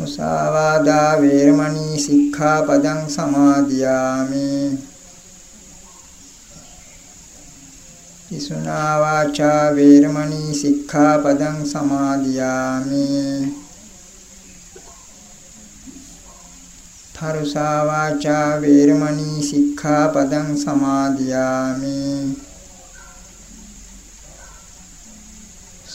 මුසාවාදා වේරමණී සික්ඛාපදං සමාදියාමි තිසුනා වාචා වේරමණී සික්ඛාපදං සමාදියාමි තරුසා වාචා වේරමණී සික්ඛාපදං සමාදියාමි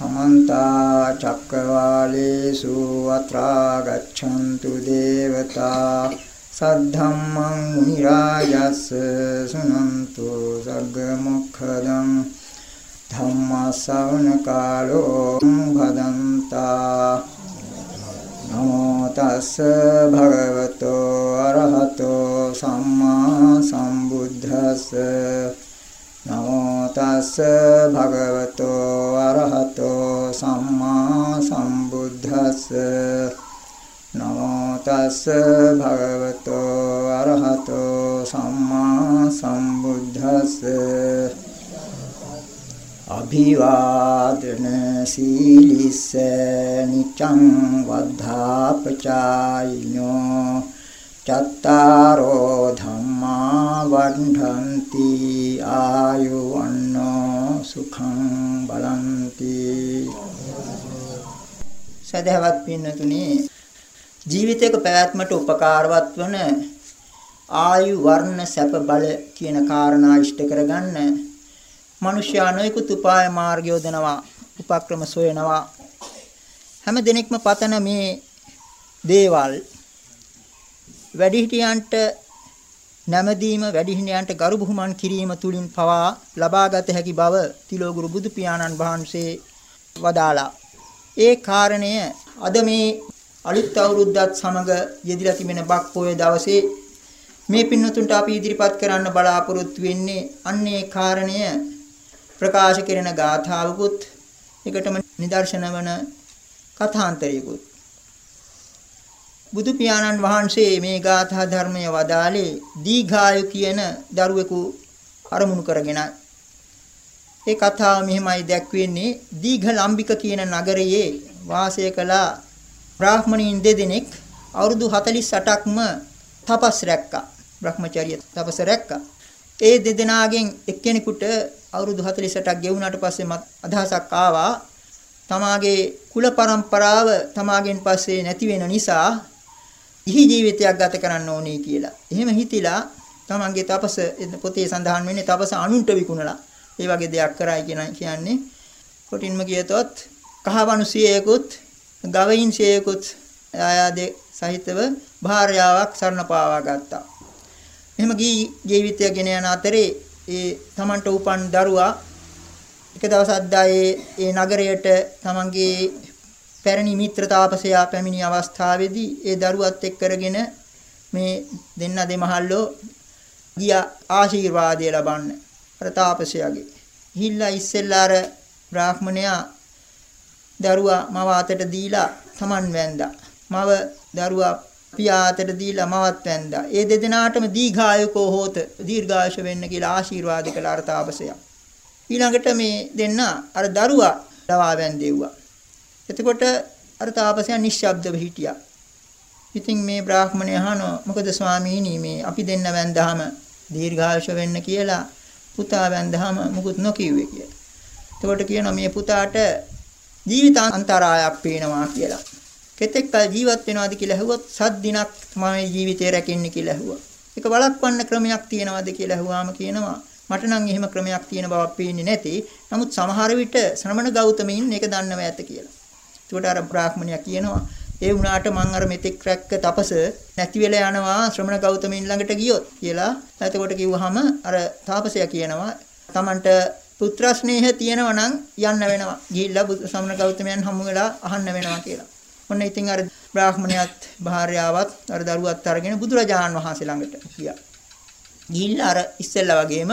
समन्ता चक्रवालेषु अत्रा गच्छन्तु देवता सद्धम्मं मुनिराजस् शृणन्तु सर्गमुखदं धम्मश्रवणकालो भदन्ता नमो तस् भगवतो अरहतो सम्मा सम्बुद्धस् නමෝ තස් භගවතෝ අරහතෝ සම්මා සම්බුද්දස්ස නමෝ තස් භගවතෝ අරහතෝ සම්මා සම්බුද්දස්ස. අභිවාදන සීලිස්ස නිච්ඡං වද්ධාපචායිනෝ. චත්තාරෝ ධම්මා වණ්ඩන්ති ආයුවන්නෝ සුඛං බලන්ති. සදහවත් පින්නතුනි ජීවිතයක පැවැත්මට උපකාරවත් වන ආයු වර්ණ සැප බල කියන කාරණා ඉෂ්ට කරගන්න මිනිස්යා නොයෙකුත් උපාය මාර්ග යොදනවා උපක්‍රම සොයනවා හැම දිනෙකම පතන මේ දේවල් වැඩිහිටියන්ට නැමදීම වැඩිහිටියන්ට ගරු බුහුමන් කිරීම තුලින් පවා ලබාගත හැකි බව තිලෝගුරු බුදු පියාණන් වහන්සේ වදාලා. ඒ කාරණය අද මේ අලුත් අවුරුද්දත් සමග යෙදිලා තිබෙන බක් පොය දවසේ මේ පින්නතුන්ට අපි ඉදිරිපත් කරන්න බලාපොරොත්තු වෙන්නේ අන්නේ කාරණය ප්‍රකාශ කෙරෙන ගාථාවකුත් එකටම නිදර්ශන වන කථාන්තරයකුත්. බුදු පියාණන් වහන්සේ මේ ගාථා ධර්මය වදාලේ දීඝායු කියන දරුවෙකු අරමුණු කරගෙන ඒ කතාව මෙහිමයි දැක්වෙන්නේ දීඝලම්බික කියන නගරයේ වාසය කළ බ්‍රාහ්මණීන් දෙදෙනෙක් අවුරුදු 48ක්ම තපස් රැක්කා. Brahmacharya තපස රැක්කා. ඒ දෙදෙනාගෙන් එක්කෙනෙකුට අවුරුදු 48ක් ගෙවුනාට පස්සේ අදහසක් ආවා තමාගේ කුල પરම්පරාව තමාගෙන් පස්සේ නැති වෙන නිසා ඉහි ජීවිතයක් ගත කරන්න ඕනේ කියලා. එහෙම හිතිලා තමන්ගේ තපස පොතේ සඳහන් වෙන්නේ තපස අනුන්ට විකුණලා. ඒ වගේ දෙයක් කරයි කියන කියන්නේ කොටින්ම කියතොත් කහවණු සියයකුත් ගවයින් සියයකුත් ආයාදේ සහිතව භාර්යාවක් සරණ පාවා ගත්තා. එහෙම ගී ජීවිතය ගෙන යන අතරේ ඒ තමන්ට උපන් දරුවා එක දවසක් දායේ ඒ නගරයට තමන්ගේ පැරණි මිත්‍ර තාපසයා පැමිණි අවස්ථාවේදී ඒ දරුවත් එක් කරගෙන මේ දෙන්න දෙමහල්ලෝ ගියා ආශිර්වාදය ලබන්න අර තාපසයාගේ. ගිහිල්ලා ඉස්සෙල්ලා අර බ්‍රාහ්මණයා දරුවා මව අතට දීලා තමන් වැන්දා. මව දරුවා පියා අතට දීලා මවත් වැන්දා. ඒ දෙදෙනාටම දීඝායකෝ හෝත දීර්ඝායුෂ වෙන්න කියලා ආශිර්වාද කළ අර තාපසයා. ඊළඟට මේ දෙන්න අර දරුවා ලවා වැන්දෙව්වා. එතකොට අර තාපසයා නිශ්ශබ්දව හිටියා. ඉතින් මේ බ්‍රාහ්මණය අහනවා මොකද ස්වාමීනි මේ අපි දෙන්න වැන්දාම දීර්ඝායුෂ වෙන්න කියලා පුතා වැන්දාම මුකුත් නොකියුවේ කියලා. එතකොට කියනවා මේ පුතාට ජීවිතාන්තරායක් පේනවා කියලා. කෙතෙක් කල ජීවත් වෙනවද කියලා ඇහුවොත් සත් දිනක් තමයි ජීවිතේ රැකෙන්නේ කියලා ඇහුවා. ඒක බලක්වන්න ක්‍රමයක් තියනවද කියලා ඇහුවාම කියනවා මට නම් එහෙම ක්‍රමයක් තියෙන බවක් පේන්නේ නැති. නමුත් සමහර විට ශ්‍රමණ ගෞතමයින් ඒක දන්නව ඇත කියලා. ඒකට අර බ්‍රාහ්මණයා කියනවා ඒ වුණාට මං අර මෙතෙක් රැක්ක තපස නැති වෙලා යනවා ශ්‍රමණ ගෞතමයන් ළඟට ගියොත් කියලා. එතකොට කිව්වහම අර තාපසයා කියනවා Tamanට පුත්‍ර ස්නේහ තියෙනවා නම් යන්න වෙනවා. ගිහිල්ලා ශ්‍රමණ ගෞතමයන් හමු වෙලා අහන්න වෙනවා කියලා. ඔන්න ඉතින් අර බ්‍රාහ්මණයත් භාර්යාවත් අර දරුවත් අරගෙන බුදුරජාණන් වහන්සේ ළඟට ගියා. ගිහිල්ලා අර ඉස්සෙල්ලා වගේම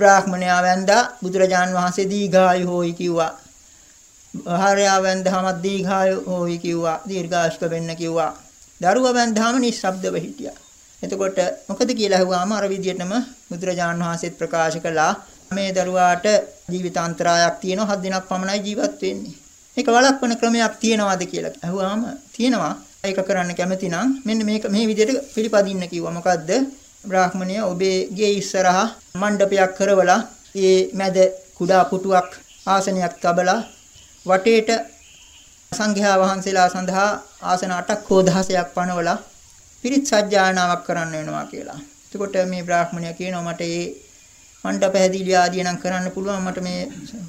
බ්‍රාහ්මණයා වැඳා බුදුරජාණන් වහන්සේ දීඝායු හොයි කිව්වා. භාර්යාව වැඳහම දීඝායු හොයි කිව්වා. දීර්ඝාෂ්ක වෙන්න කිව්වා. දරුවා වැඳහම නිශ්ශබ්දව හිටියා. එතකොට මොකද කියලා අහුවාම අර විදියටම බුදුරජාණන් වහන්සේත් ප්‍රකාශ කළා මේ දරුවාට ජීවිතාන්තරායක් තියෙනවා හත් දිනක් පමණයි ජීවත් වෙන්නේ. මේක වළක්වන ක්‍රමයක් තියනවාද කියලා අහුවාම තියෙනවා. ඒක කරන්න කැමති නම් මෙන්න මේක මේ විදිහට පිළිපදින්න කිව්වා. මොකද්ද? බ්‍රාහ්මණය ඔබේ ගේ ඉස්සරහා මණ්ඩපයක් කරවලා ඒ මැද කුඩා පුටුවක් ආසනයක් තබලා වටේට සංඝයා වහන්සේලා සඳහා ආසන 8ක් හෝ 16ක් පනවලා පිරිත් සජ්ජායනාවක් කරන්න වෙනවා කියලා. එතකොට මේ බ්‍රාහ්මණය කියනවා මට මේ මණ්ඩප හැදීලිය ආදිය නම් කරන්න පුළුවන් මට මේ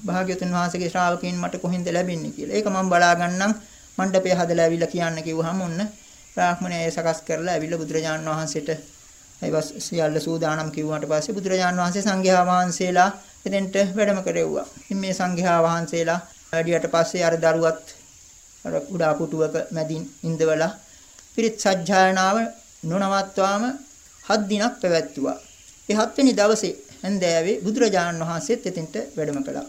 භාග්‍යවතුන් වහන්සේගේ ශ්‍රාවකයන් මට කොහෙන්ද ලැබෙන්නේ කියලා. ඒක මම බලා ගන්නම් මණ්ඩපය හදලා ඇවිල්ලා කියන්න කිව්වහම ඔන්න බ්‍රාහ්මණය සකස් කරලා ඇවිල්ලා බුදුරජාණන් වහන්සේට ඒවස් සියල්ල සූදානම් කිව්වට පස්සේ බුදුරජාණන් වහන්සේ සංඝයා වහන්සේලා එතෙන්ට වැඩම කරෙව්වා. ඉතින් මේ සංඝයා වහන්සේලා වැඩියට පස්සේ අර දරුවත් අර කුඩා පුටුවක මැදින් ඉඳවලා පිරිත් සජ්ජායනාව නොනවත්වාම හත් දිනක් පැවැත්තුවා. ඒ හත්වෙනි දවසේ හැන්දෑවේ බුදුරජාණන් වහන්සේත් එතෙන්ට වැඩම කළා.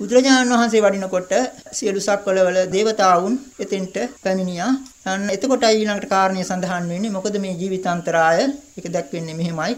බුදුරජාණන් වහන්සේ වඩිනකොට සියලු සක්වලවල දේවතාවුන් එතෙන්ට පැමිණියා. අන්න එතකොටයි ඊළඟට කාරණේ සඳහන් වෙන්නේ මොකද මේ ජීවිතාන්තරාය ඒක දැක්වෙන්නේ මෙහෙමයි.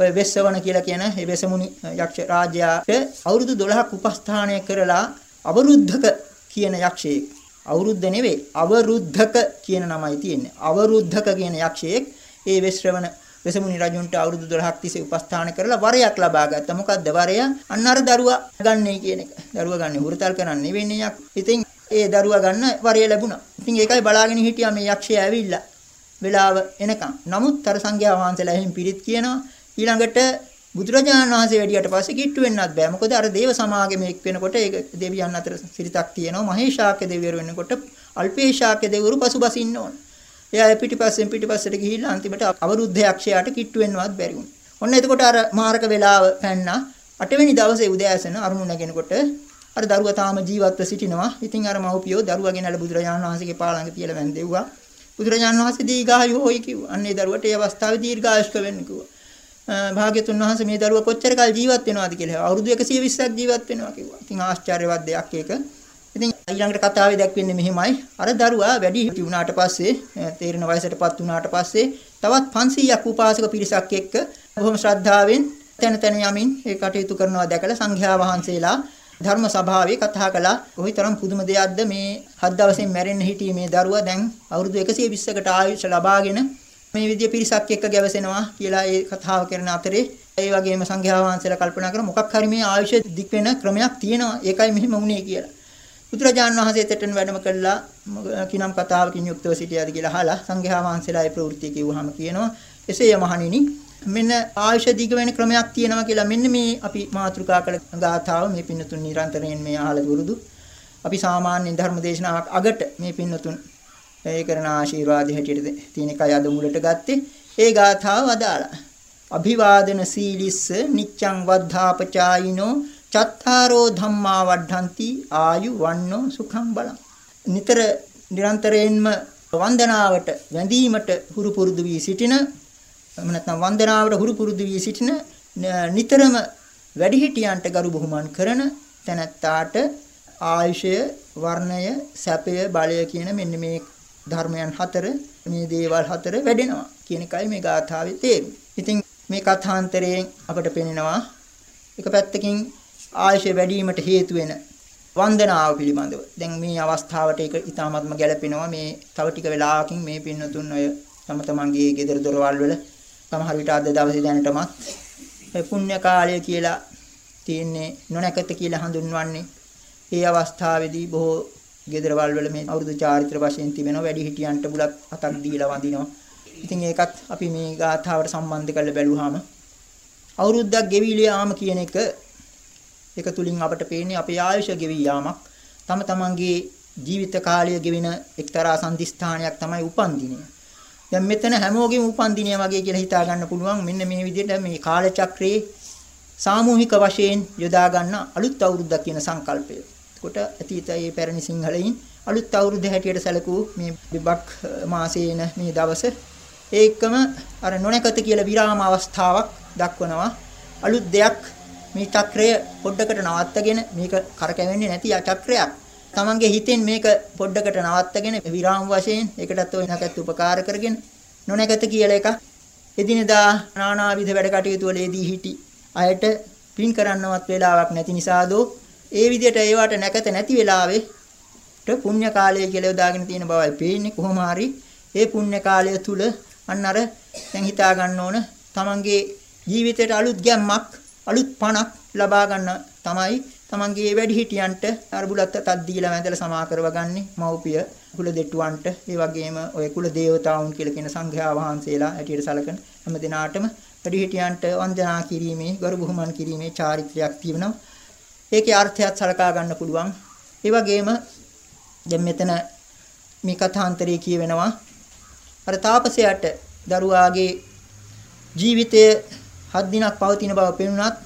ඔය වෙස්සවන කියලා කියන මේ වෙසමුනි යක්ෂ රාජයාට අවුරුදු 12ක් උපස්ථානය කරලා අවරුද්ධක කියන යක්ෂයෙක් අවුරුද්ද නෙවෙයි අවරුද්ධක කියන නමයි තියෙන්නේ. අවරුද්ධක කියන යක්ෂයෙක් ඒ වෙශ්‍රවණ වෙසමුනි රජුන්ට අවුරුදු 12ක් තිස්සේ උපස්ථාන කරලා වරයක් ලබා ගත්තා. මොකද්ද වරය? අන්න අර දරුවා ගන්නයි කියන එක. දරුවා ගන්න හුරතල් කරන්නේ වෙන්නේ යක්. ඉතින් ඒ දරුවා ගන්න වරය ලැබුණා. ඉතින් ඒකයි බලාගෙන හිටියා මේ යක්ෂය ඇවිල්ලා වෙලාව එනකම්. නමුත් අර සංඝයා වහන්සේලා එහෙන් පිරිත් කියනවා. ඊළඟට බුදුරජාණන් වහන්සේ වැඩියට පස්සේ කිට්ටු වෙන්නත් බෑ. මොකද අර දේව සමාගමේ එක් වෙනකොට ඒක දෙවියන් අතර සිරිතක් තියෙනවා. මහේශාක්‍ය දෙවිවරු වෙනකොට අල්පේශාක්‍ය දෙවිවරු පසුබසින්න ඕන. එයා පිටිපස්සෙන් පිටිපස්සට ගිහිල්ලා අන්තිමට අවරුද්ධ යක්ෂයාට කිට්ටු වෙන්නවත් බැරි වුණා. ඔන්න එතකොට අර මාරක වෙලාව පැන්නා. අටවෙනි දවසේ උදෑසන අරුණු නැගෙනකොට අර දරුවා තාම ජීවත්ව සිටිනවා. ඉතින් අර මව්පියෝ දරුවා ගෙනල්ලා බුදුරජාණන් වහන්සේගේ පාළඟ තියලා වැන්දෙව්වා. බුදුරජාණන් වහන්සේ දීඝායු හොයි කිව්වා. අන්න ඒ දරුවට ඒ අවස්ථාවේ දීර්ඝායුෂ්ක වෙන්න කිව්වා. භාග්‍යතුන් වහන්සේ මේ දරුවා කොච්චර කල් ජීවත් වෙනවද කියලා. අවුරුදු 120ක් ජීවත් වෙනවා කිව්වා. ඉතින් ආශ්චර්යවත් දෙයක් ඒක. ඉතින් ඊළඟට කතාවේ දැක්වෙන්නේ මෙහිමයි. අර දරුවා වැඩි හිටි වුණාට පස්සේ තේරෙන වයසටපත් වුණාට පස්සේ තවත් 500ක් උපාසක පිරිසක් එක්ක බොහොම ශ්‍රද්ධාවෙන් තැන තැන යමින් ඒ කටයුතු කරනවා දැකලා සංඝයා වහන්සේලා ධර්ම සභාවේ කතා කළා. කොයිතරම් පුදුම දෙයක්ද මේ හත් දවසෙන් මැරෙන්න හිටියේ මේ දරුවා දැන් අවුරුදු 120කට ආයුෂ ලබාගෙන මේ විදිය පිරිසක් එක්ක ගැවසෙනවා කියලා ඒ කතාව කරන අතරේ ඒ වගේම සංඝයා වහන්සේලා කල්පනා කර මොකක් හරි මේ ආයුෂ දික් වෙන ක්‍රමයක් තියෙනවා. ඒකයි මෙහෙම වුනේ කියලා. බුදුරජාණන් වහන්සේ තෙටන වැඩම කළා කිනම් කතාවකින් යුක්තව සිටියාද කියලා අහලා සංඝයා වහන්සේලා ඒ ප්‍රවෘත්ති කිව්වහම කියනවා එසේය මහණෙනි මෙන්න ආයුෂ දිග වෙන ක්‍රමයක් තියෙනවා කියලා මෙන්න මේ අපි මාතෘකා කළ ගාථාව මේ පින්නතුන් නිරන්තරයෙන් මේ අහලා දුරුදු අපි සාමාන්‍ය ධර්ම දේශනාවක් අගට මේ පින්නතුන් ඒ කරන ආශිර්වාද හැටියට තියෙන එකයි අද මුලට ගත්තේ. ඒ ගාථාව අදාළා අභිවාදන සීලිස්ස නිච්ඡං වද්ධාපචායිනෝ චත්තාරෝ ධම්මා වඩ්ඩಂತಿ ආයු වන්නෝ සුඛං බලං. නිතර නිරන්තරයෙන්ම වන්දනාවට වැඳීමට හුරු පුරුදු වී සිටින එහෙම නැත්නම් වන්දනාවට හුරු පුරුදු වී සිටින නිතරම වැඩිහිටියන්ට ගරු බුහුමන් කරන තැනැත්තාට ආයුෂය වර්ණය සැපය බලය කියන මෙන්න මේ ධර්මයන් හතර මේ දේවල් හතර වැඩෙනවා කියන එකයි මේ ගාථාවේ තේරුම. ඉතින් මේ කථාන්තරයෙන් අපට පෙනෙනවා එක පැත්තකින් ආයුෂ වැඩිවීමට හේතු වෙන වන්දනාව පිළිබඳව. දැන් මේ අවස්ථාවට ඒක ඊටාත්ම ගැළපෙනවා මේ තව ටික වෙලාවකින් මේ පින්නතුන් ඔය තම තමන්ගේ ගෙදර දොරවල් වල සමහර විට අද දවසේ දැනටමත් ඒ පුණ්‍ය කාලය කියලා තියෙන්නේ නොනැකත කියලා හඳුන්වන්නේ. ඒ අවස්ථාවේදී බොහෝ ගෙදරවල් වල මේ අවුරුදු චාරිත්‍ර වශයෙන් තිබෙන වැඩි හිටියන්ට බුලත් අතක් දීලා වඳිනවා. ඉතින් ඒකත් අපි මේ ගාථාවට සම්බන්ධ කරලා බැලුවාම අවුරුද්දක් ගෙවිලා යාම කියන එක ඒක තුලින් අපට පේන්නේ අපේ ආයුෂ ගෙවි යාමක්. තම තමන්ගේ ජීවිත කාලය ගෙවෙන එක්තරා සම්දිස්ථානයක් තමයි උපන්දිනය. දැන් මෙතන හැමෝගෙම උපන්දිනය වගේ කියලා හිතා ගන්න පුළුවන් මෙන්න මේ විදිහට මේ කාල චක්‍රයේ සාමූහික වශයෙන් යොදා ගන්න අලුත් අවුරුද්දක් කියන සංකල්පය. කොට අතීතයේ පැරණි සිංහලයින් අලුත් අවුරුද්ද හැටියට සැලකූ මේ බිබක් මාසයේන මේ දවස ඒකම අර නොනකත කියලා විරාම අවස්ථාවක් දක්වනවා. අලුත් දෙයක් මේ චක්‍රය පොඩ්ඩකට නවත්තගෙන මේක කරකැවෙන්නේ නැති චක්‍රයක්. තමන්ගේ හිතෙන් මේක පොඩ්ඩකට නවත්තගෙන විරාම වශයෙන් ඒකටත් ඔය නැකත් උපකාර කරගෙන නොනැකත කියලා එකක් එදිනෙදා නානාවිධ වැඩ කටයුතු වලදී හිටි අයට පින් කරන්නවත් වෙලාවක් නැති නිසාදෝ ඒ විදිහට ඒවට නැකත නැති වෙලාවේ පුණ්‍ය කාලය කියලා යොදාගෙන තියෙන බවයි පේන්නේ. කොහොම හරි ඒ පුණ්‍ය කාලය තුල අන්න අර දැන් හිතා ගන්න ඕන තමන්ගේ ජීවිතයට අලුත් ගැම්මක් අලුත් පණක් ලබා ගන්න තමයි තමන්ගේ වැඩිහිටියන්ට අරබුලත් තත් දීලා වැඳලා සමා කරවගන්නේ මව්පිය කුල දෙට්ටුවන්ට. ඒ වගේම ඔය කුල දේවතාවුන් කියලා කියන සංඝයා වහන්සේලා හැටියට සැලකන හැම දිනාටම වැඩිහිටියන්ට වන්දනා කිරීමේ ගරු බුහුමන් කිරීමේ චාරිත්‍රයක් තියෙනවා ඒකේ අර්ථයත් සලකා ගන්න පුළුවන්. ඒ වගේම දැන් මෙතන මේ කථාන්තරයේ කියවෙනවා. අර තාපසයාට දරුවාගේ ජීවිතය හත් දිනක් පවතින බව පෙනුනත්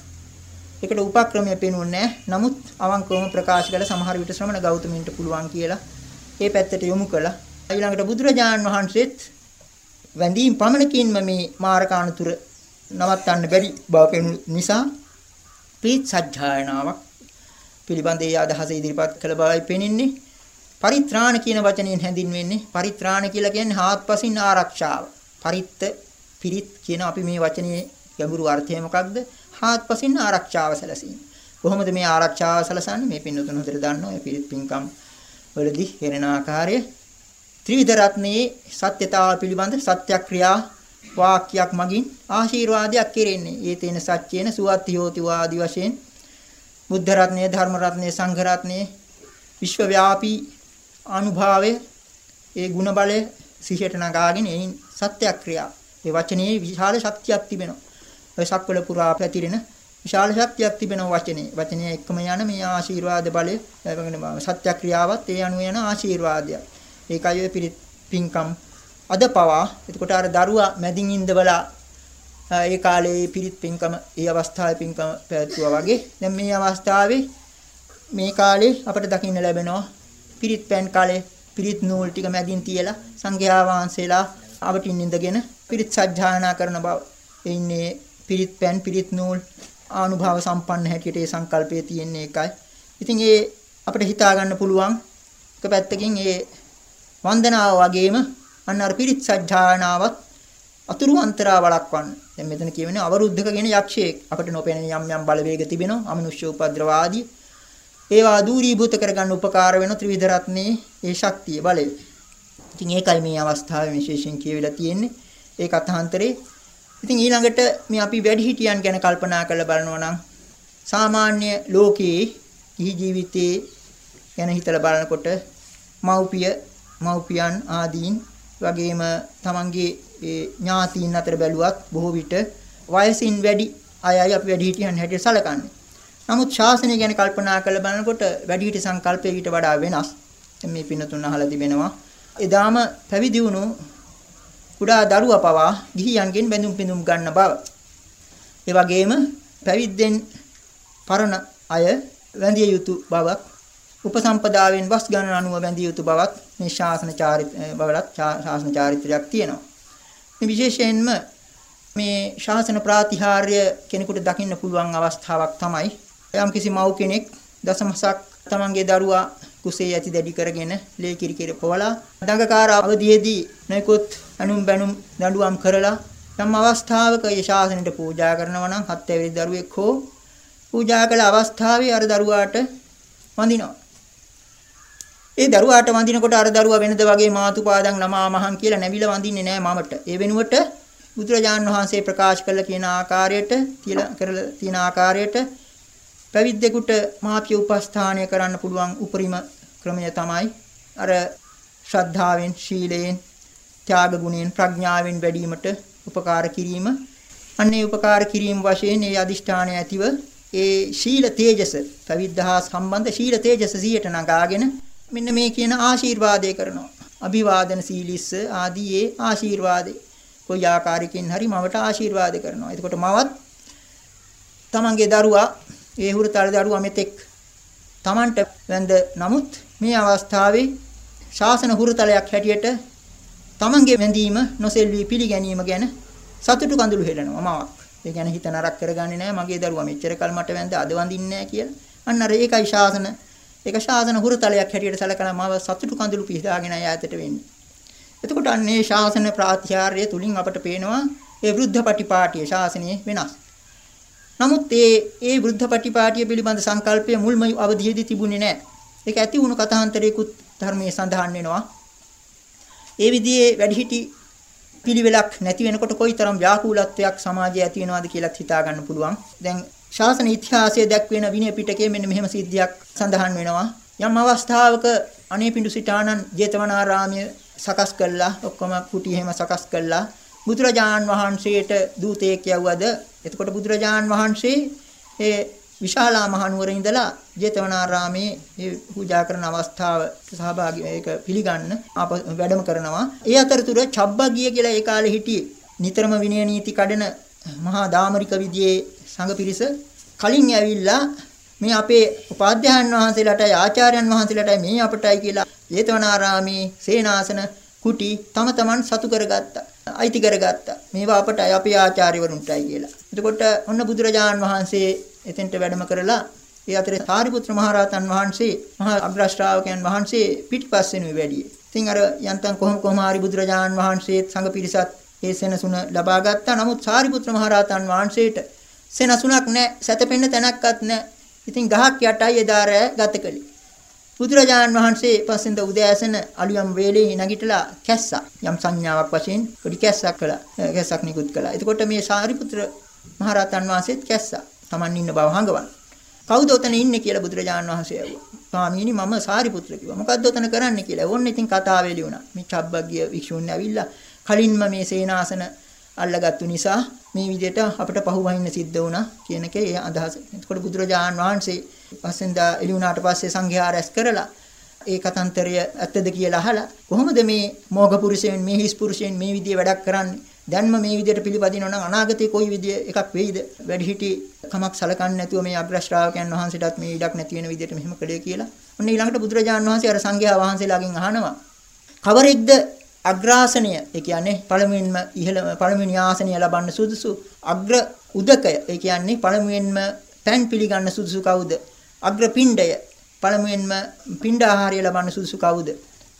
ඒකට උපක්‍රමය පෙනුන්නේ නමුත් අවංකවම ප්‍රකාශ කළ සමහර විට ශ්‍රමණ ගෞතමින්ට පුළුවන් කියලා ඒ පැත්තට යොමු කළා. ඊළඟට බුදුරජාණන් වහන්සේත් වැඳීම් පමණකින්ම මේ මාරකාණුතුර නවත්තන්න බැරි බව පෙනුන නිසා ප්‍රීත් සත්‍යයනාවක් පිළිබඳ ඒ අදහස ඉදිරිපත් කළ බවයි පෙනෙන්නේ. පරිත්‍රාණ කියන වචනයෙන් හැඳින්වෙන්නේ පරිත්‍රාණ කියලා කියන්නේ හාත්පසින් ආරක්ෂාව. පරිත්ත පිරිත් කියන අපි මේ වචනේ ගැඹුරු අර්ථය මොකක්ද? හාත්පසින් ආරක්ෂාව සැලසීම. කොහොමද මේ ආරක්ෂාව සැලසන්නේ? මේ පින්නතුන් හොඳට දන්නවා. මේ පිරිත් පින්කම් වලදී හේරෙන ආකාරය ත්‍රිවිධ රත්නයේ සත්‍යතාව පිළිබඳ සත්‍යක්‍රියා වාක්‍යයක් මගින් ආශිර්වාදයක් කෙරෙන්නේ. ඒ තේන සත්‍යේන සුවත්ති හෝති වාදි වශයෙන් බුද්ධ රත්නයේ ධර්ම රත්නයේ සංඝ රත්නයේ විශ්වව්‍යාපී අනුභවය ඒ ಗುಣ බලය සිහියට නගාගෙන එයින් සත්‍යක්‍රියා ඒ වචනේ විශාල ශක්තියක් තිබෙනවා. ඔය සක්වල පුරා පැතිරෙන විශාල ශක්තියක් තිබෙන වචනේ. වචනේ එක්කම යන මේ ආශිර්වාද බලය සත්‍යක්‍රියාවත් ඒ අනුව යන ආශිර්වාදයක්. ඒකයි ඔය පිරිත් අද පවා එතකොට අර දරුවා මැදින් ඉඳවලා ඒ කාලේ පිරිත් පින්කම ඒ අවස්ථාවේ පින්කම පැවැත්වුවා වගේ දැන් මේ අවස්ථාවේ මේ කාලේ අපිට දකින්න ලැබෙනවා පිරිත් පෑන් කාලේ පිරිත් නූල් ටික මැදින් තියලා සංඝයා වහන්සේලා අවටින් ඉඳගෙන පිරිත් සජ්ජායනා කරන බව. එන්නේ පිරිත් පෑන් පිරිත් නූල් ආනුභාව සම්පන්න හැටියට ඒ සංකල්පයේ තියෙන එකයි. ඉතින් ඒ අපිට හිතා ගන්න පුළුවන් එක පැත්තකින් ඒ වන්දනාව වගේම අන්න අර පිරිත් සජ්ජායනාවත් අතුරු අන්තරා වළක්වන්න. දැන් මෙතන කියවෙන්නේ අවරුද්ධක කියන යක්ෂයෙක්. අපිට නොපෙනෙන යම් යම් බලවේග තිබෙනවා. අමනුෂ්‍ය උපද්‍රව ආදී. ඒවා දූරීභූත කරගන්න උපකාර වෙන ත්‍රිවිධ රත්නයේ ඒ ශක්තිය බලය. ඉතින් ඒකයි මේ අවස්ථාවේ විශේෂයෙන් කියවිලා තියෙන්නේ. ඒ කථාන්තරේ. ඉතින් ඊළඟට මේ අපි වැඩිහිටියන් ගැන කල්පනා කරලා බලනවා නම් සාමාන්‍ය ලෝකයේ ගිහි ජීවිතයේ ගැන හිතලා බලනකොට මව්පිය මව්පියන් ආදීන් වගේම තමන්ගේ ඥාතීන් අතර බැලුවත් බොහෝ විට වයසින් වැඩි අයයි අපි වැඩිහිටියන් හැටියට සැලකන්නේ. නමුත් ශාසනය ගැන කල්පනා කරලා බලනකොට වැඩිහිටි සංකල්පය ඊට වඩා වෙනස්. මේ පින්නතුන් අහලා තිබෙනවා. එදාම පැවිදි වුණු කුඩා දරුවා පවා ගිහියන්ගෙන් බැඳුම් පිඳුම් ගන්න බව. ඒ වගේම පැවිද්දෙන් පරණ අය වැඳිය යුතු බවක් උපසම්පදාවෙන් වස් ගණන අනුව බැඳිය යුතු බවත් මේ ශාසන චාරිත බවලත් ශාසන චාරිත්‍රයක් තියෙනවා. මේ විශේෂයෙන්ම මේ ශාසන ප්‍රාතිහාර්ය කෙනෙකුට දකින්න පුළුවන් අවස්ථාවක් තමයි. යම් කිසි මව් කෙනෙක් දසමසක් තමන්ගේ දරුවා කුසේ ඇති දැඩි කරගෙන ලේ කිරි කිරි පොවලා දඟකාර අවදීයේදී නොයෙකුත් අනුම් බැනුම් දඬුවම් කරලා යම් අවස්ථාවක ඒ ශාසනයට පූජා කරනවා නම් හත් ඇවිලි දරුවෙක් හෝ පූජා කළ අවස්ථාවේ අර දරුවාට වඳිනවා. ඒ දරුවාට වඳිනකොට අර දරුවා වෙනද වගේ මාතුපාදන් ළමා මහන් කියලා නැවිල වඳින්නේ නෑ මමට. ඒ වෙනුවට බුදුරජාණන් වහන්සේ ප්‍රකාශ කළ කියන ආකාරයට තියලා කරලා තියෙන ආකාරයට පැවිද්දෙකුට මාපිය උපස්ථානය කරන්න පුළුවන් උපරිම ක්‍රමය තමයි අර ශ්‍රද්ධාවෙන්, ශීලයෙන්, ත්‍යාග ගුණයෙන්, ප්‍රඥාවෙන් වැඩිවීමට උපකාර කිරීම. අන්නේ උපකාර කිරීම වශයෙන් ඒ අදිෂ්ඨානය ඇතිව ඒ ශීල තේජස පැවිද්දහා සම්බන්ධ ශීල තේජස 100ට නගාගෙන මෙන්න මේ කියන ආශිර්වාදය කරනවා. අභිවාදන සීලිස්ස ආදී ඒ ආශිර්වාදේ කොයි ආකාරයකින් හරි මවට ආශිර්වාද කරනවා. එතකොට මවත් තමන්ගේ දරුවා ඒ හුරතල දරුවා මෙතෙක් තමන්ට වැඳ නමුත් මේ අවස්ථාවේ ශාසන හුරතලයක් හැටියට තමන්ගේ වැඳීම නොසෙල්වි පිළිගැනීම ගැන සතුටු කඳුළු හෙලනවා මවක්. ඒ කියන්නේ හිත නරක කරගන්නේ නැහැ මගේ දරුවා මෙච්චර කල් මට වැඳ අද වඳින්නේ නැහැ කියලා. අන්න අර ඒකයි ශාසන ඒක ශාසන හුරතලයක් හැටියට සැලකලා මාව සතුටු කඳුළු පිහදාගෙන ඈතට වෙන්නේ. එතකොට අන්නේ ශාසන ප්‍රාතිහාර්ය තුලින් අපට පේනවා ඒ වෘද්ධපටිපාටිය ශාසනයේ වෙනස්. නමුත් ඒ ඒ වෘද්ධපටිපාටිය පිළිබඳ සංකල්පය මුල්ම අවධියේදී තිබුණේ නැහැ. ඒක ඇති වුණු කථාන්තරයකුත් ධර්මයේ සඳහන් වෙනවා. ඒ විදිහේ වැඩිහිටි පිළිවෙලක් නැති වෙනකොට කොයිතරම් ව්‍යාකූලත්වයක් සමාජයේ ඇති වෙනවද කියලා හිතා ගන්න පුළුවන්. දැන් ශාසන ඉතිහාසයේ දැක්වෙන විනය පිටකයේ මෙන්න මෙහෙම සිද්ධියක් සඳහන් වෙනවා. යම් අවස්ථාවක අනේපිඬු සිටානන් ජේතවනාරාමය සකස් කළා. ඔක්කොම කුටි එහෙම සකස් කළා. බුදුරජාන් වහන්සේට දූතයෙක් යවුවද එතකොට බුදුරජාන් වහන්සේ ඒ විශාලා මහනුවර ඉඳලා ජේතවනාරාමේ මේ පූජා කරන අවස්ථාව සහභාගී ඒක පිළිගන්න වැඩම කරනවා. ඒ අතරතුර චබ්බගිය කියලා ඒ කාලේ හිටියේ නිතරම විනය නීති කඩන මහා දාමරික විදියේ සංඝ පිරිස කලින් ඇවිල්ලා මේ අපේ උපාධ්‍යයන් වහන්සේලාටයි ආචාර්යයන් වහන්සේලාටයි මේ අපටයි කියලා ජේතවනාරාමේ සේනාසන කුටි තම තමන් සතු කරගත්තා. අයිති කරගත්තා. මේවා අපටයි අපේ ආචාර්යවරුන්ටයි කියලා. එතකොට ඔන්න බුදුරජාණන් වහන්සේ එතෙන්ට වැඩම කරලා ඒ අතරේ සාරිපුත්‍ර මහරහතන් වහන්සේ මහා අග්‍රශ්‍රාවකයන් වහන්සේ පිටිපස්සෙනුයි වැඩියේ. ඉතින් අර යන්තම් කොහොම කොහම හරි බුදුරජාණන් වහන්සේ සංඝ පිරිසත් ඒ සෙනසුන ලබා ගත්තා. නමුත් සාරිපුත්‍ර මහරහතන් වහන්සේට සෙනසුණක් නැහැ, සැතපෙන්න තැනක්වත් නැහැ. ඉතින් ගහක් යටයි එදා රෑ ගත කළේ. බුදුරජාණන් වහන්සේ පස්සෙන්ද උදෑසන අලුයම් වේලේ නැගිටලා කැස්සා. යම් සංඥාවක් වශයෙන් පොඩි කැස්සක් කළා. කැස්සක් නිකුත් කළා. එතකොට මේ සාරිපුත්‍ර මහරහතන් වහන්සේත් කැස්සා. Taman ඉන්න බව හංගවන්න. කවුද ඔතන ඉන්නේ කියලා බුදුරජාණන් වහන්සේ ඇහුවා. ස්වාමීනි මම සාරිපුත්‍ර කිව්වා. මොකද්ද ඔතන කරන්න කියලා. ඕන්න ඉතින් කතාව එළියුණා. මේ චබ්බග්ගිය වික්ෂුන් ඇවිල්ලා කලින්ම මේ සේනාසන අල්ලගත්තු නිසා මේ විදිහට අපිට පහුවහින්න සිද්ධ වුණා කියන එකේ ඒ අදහස. එතකොට බුදුරජාණන් වහන්සේ පස්සෙන් දා එළි වුණාට පස්සේ සංඝයා රැස් කරලා ඒ කතන්තරය ඇත්තද කියලා අහලා කොහොමද මේ මෝග පුරුෂයන් මේ හිස් පුරුෂයන් මේ විදිහේ වැඩක් කරන්නේ? දැන්ම මේ විදිහට පිළිපදිනවා නම් අනාගතේ කොයි විදිය එකක් වෙයිද? වැඩිහිටි කමක් සලකන්නේ නැතුව මේ අග්‍ර ශ්‍රාවකයන් වහන්සේටත් මේ ඉඩක් නැති වෙන විදිහට මෙහෙම කළේ කියලා. ඔන්න ඊළඟට බුදුරජාණන් වහන්සේ අර සංඝයා වහන්සේලාගෙන් අහනවා. කවරෙක්ද අග්‍රාසනය ඒ කියන්නේ පළමුවෙන්ම ඉහළ පළමුවෙනි ආසනය ලබන්න සුදුසු අග්‍ර උදකය ඒ කියන්නේ පළමුවෙන්ම පෑන් පිළිගන්න සුදුසු කවුද අග්‍ර පිණ්ඩය පළමුවෙන්ම පිණ්ඩ ආහාරය ලබන්න සුදුසු කවුද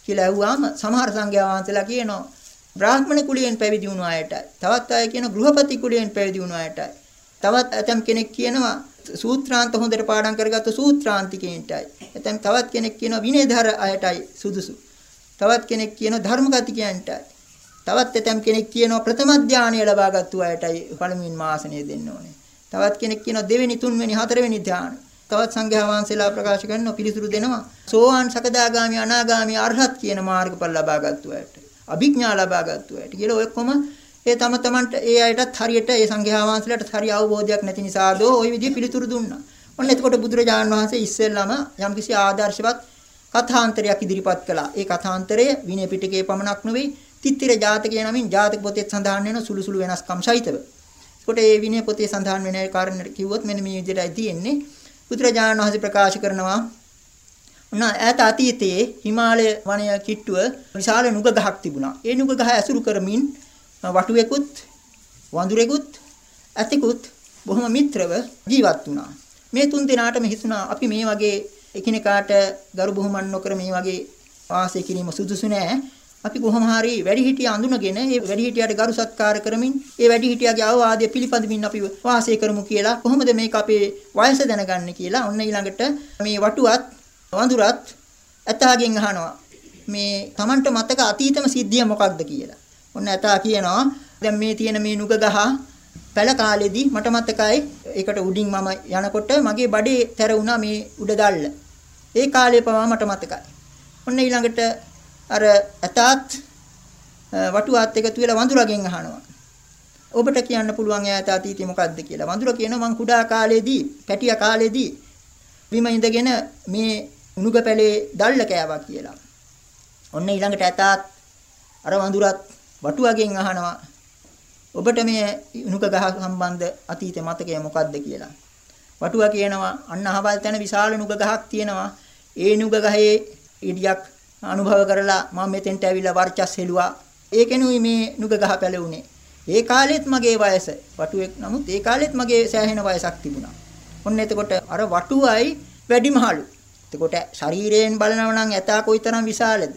කියලා ඇහුවාම සමහර සංඝයා වහන්සේලා කියනවා බ්‍රාහ්මණ කුලයෙන් පැවිදි වුණු අයටයි. තවත් අය කියන ගෘහපති කුලයෙන් පැවිදි වුණු අයටයි. තවත් ඇතම් කෙනෙක් කියනවා සූත්‍රාන්ත හොඳට පාඩම් කරගත්තු සූත්‍රාන්තිකයන්ටයි. ඇතම් තවත් කෙනෙක් කියනවා විනයධර අයටයි සුදුසු. තවත් කෙනෙක් කියනවා ධර්මගතිකයන්ටයි. තවත් ඇතම් කෙනෙක් කියනවා ප්‍රථම ධානය ලබාගත්තු අයටයි පළමුවෙන් මාසනය දෙන්න ඕනේ. තවත් කෙනෙක් කියනවා දෙවෙනි තුන්වෙනි හතරවෙනි ධානය. තවත් සංඝයා වහන්සේලා ප්‍රකාශ කරනවා පිළිතුරු දෙනවා. සෝවාන් සකදාගාමි අනාගාමි අරහත් කියන මාර්ගඵල ලබාගත්තු අයට. අභිඥා ලබාගත්තු අයට කියලා ඔය කොම ඒ තම තමන්ට ඒ අයටත් හරියට ඒ සංඝයා වහන්සේලාට හරි අවබෝධයක් නැති නිසා දෝ ওই විදිහ පිළිතුරු දුන්නා. ඔන්න එතකොට බුදුරජාණන් වහන්සේ ඉස්සෙල්ලාම යම්කිසි ආදර්ශවත් කථාන්තරයක් ඉදිරිපත් කළා. ඒ කථාන්තරය විනය පිටකයේ පමණක් නෙවෙයි තිත්තිර ජාතකය නමින් ජාතක පොතේ සඳහන් වෙන සුළු සුළු වෙනස්කම් සහිතව. ඒකට ඒ විනය පොතේ සඳහන් වෙන කාරණේ කිව්වොත් මෙන්න මේ විදිහටයි තියෙන්නේ. බුදුරජාණන් වහන්සේ ප්‍රකාශ කරනවා උන ඈත අතීතයේ හිමාලය වනය කිට්ටුව විශාල නුග ගහක් තිබුණා. ඒ නුග ගහ ඇසුරු කරමින් වටුවෙකුත් වඳුරෙකුත් ඇතෙකුත් බොහොම මිත්‍රව ජීවත් වුණා. මේ තුන් දෙනාටම හිතුණා අපි මේ වගේ එකිනෙකාට ගරු බුහුමන් නොකර මේ වගේ වාසය කිරීම සුදුසු නෑ. අපි කොහොම හරි වැඩිහිටිය අඳුනගෙන ඒ වැඩිහිටියට ගරු සත්කාර කරමින් ඒ වැඩිහිටියගේ අවවාදය පිළිපදින්න අපි වාසය කරමු කියලා කොහොමද මේක අපේ වයස දැනගන්නේ කියලා ඔන්න ඊළඟට මේ වටුවත් වඳුරත් ඇතාගෙන් අහනවා මේ Tamanට මතක අතීතම සිද්ධිය මොකක්ද කියලා. ඔන්න ඇතා කියනවා දැන් මේ තියෙන මේ නුග ගහ පැල කාලෙදී මට මතකයි ඒකට උඩින් මම යනකොට මගේ බඩේ තැර වුණා මේ උඩ දැල්ල. ඒ කාලේ පවා මට මතකයි. ඔන්න ඊළඟට අර ඇතාත් වටුවාත් එකතු වෙලා වඳුරගෙන් අහනවා. ඔබට කියන්න පුළුවන් ඈත අතීතේ මොකද්ද කියලා. වඳුර කියනවා මං කුඩා කාලේදී, පැටියා කාලේදී බිම ඉඳගෙන මේ උණුග පැලේ දැල්ල කෑවා කියලා. ඔන්න ඊළඟට ඇතාත් අර වඳුරත් වටුවගෙන් අහනවා ඔබට මේ උණුක ගහ සම්බන්ධ අතීත මතකය මොකක්ද කියලා. වටුවා කියනවා අන්න අහවල් තැන විශාල නුග ගහක් තියෙනවා. ඒ නුග ගහේ ඉඩියක් අනුභව කරලා මම මෙතෙන්ට ඇවිල්ලා වර්චස් හෙළුවා. ඒකෙනුයි මේ නුග ගහ පැලුනේ. ඒ කාලෙත් මගේ වයස වටුවෙක් නමුත් ඒ කාලෙත් මගේ සෑහෙන වයසක් තිබුණා. ඔන්න එතකොට අර වටුවයි වැඩිමහලු. එතකොට ශරීරයෙන් බලනවා නම් ඇතා කොයිතරම් විශාලද?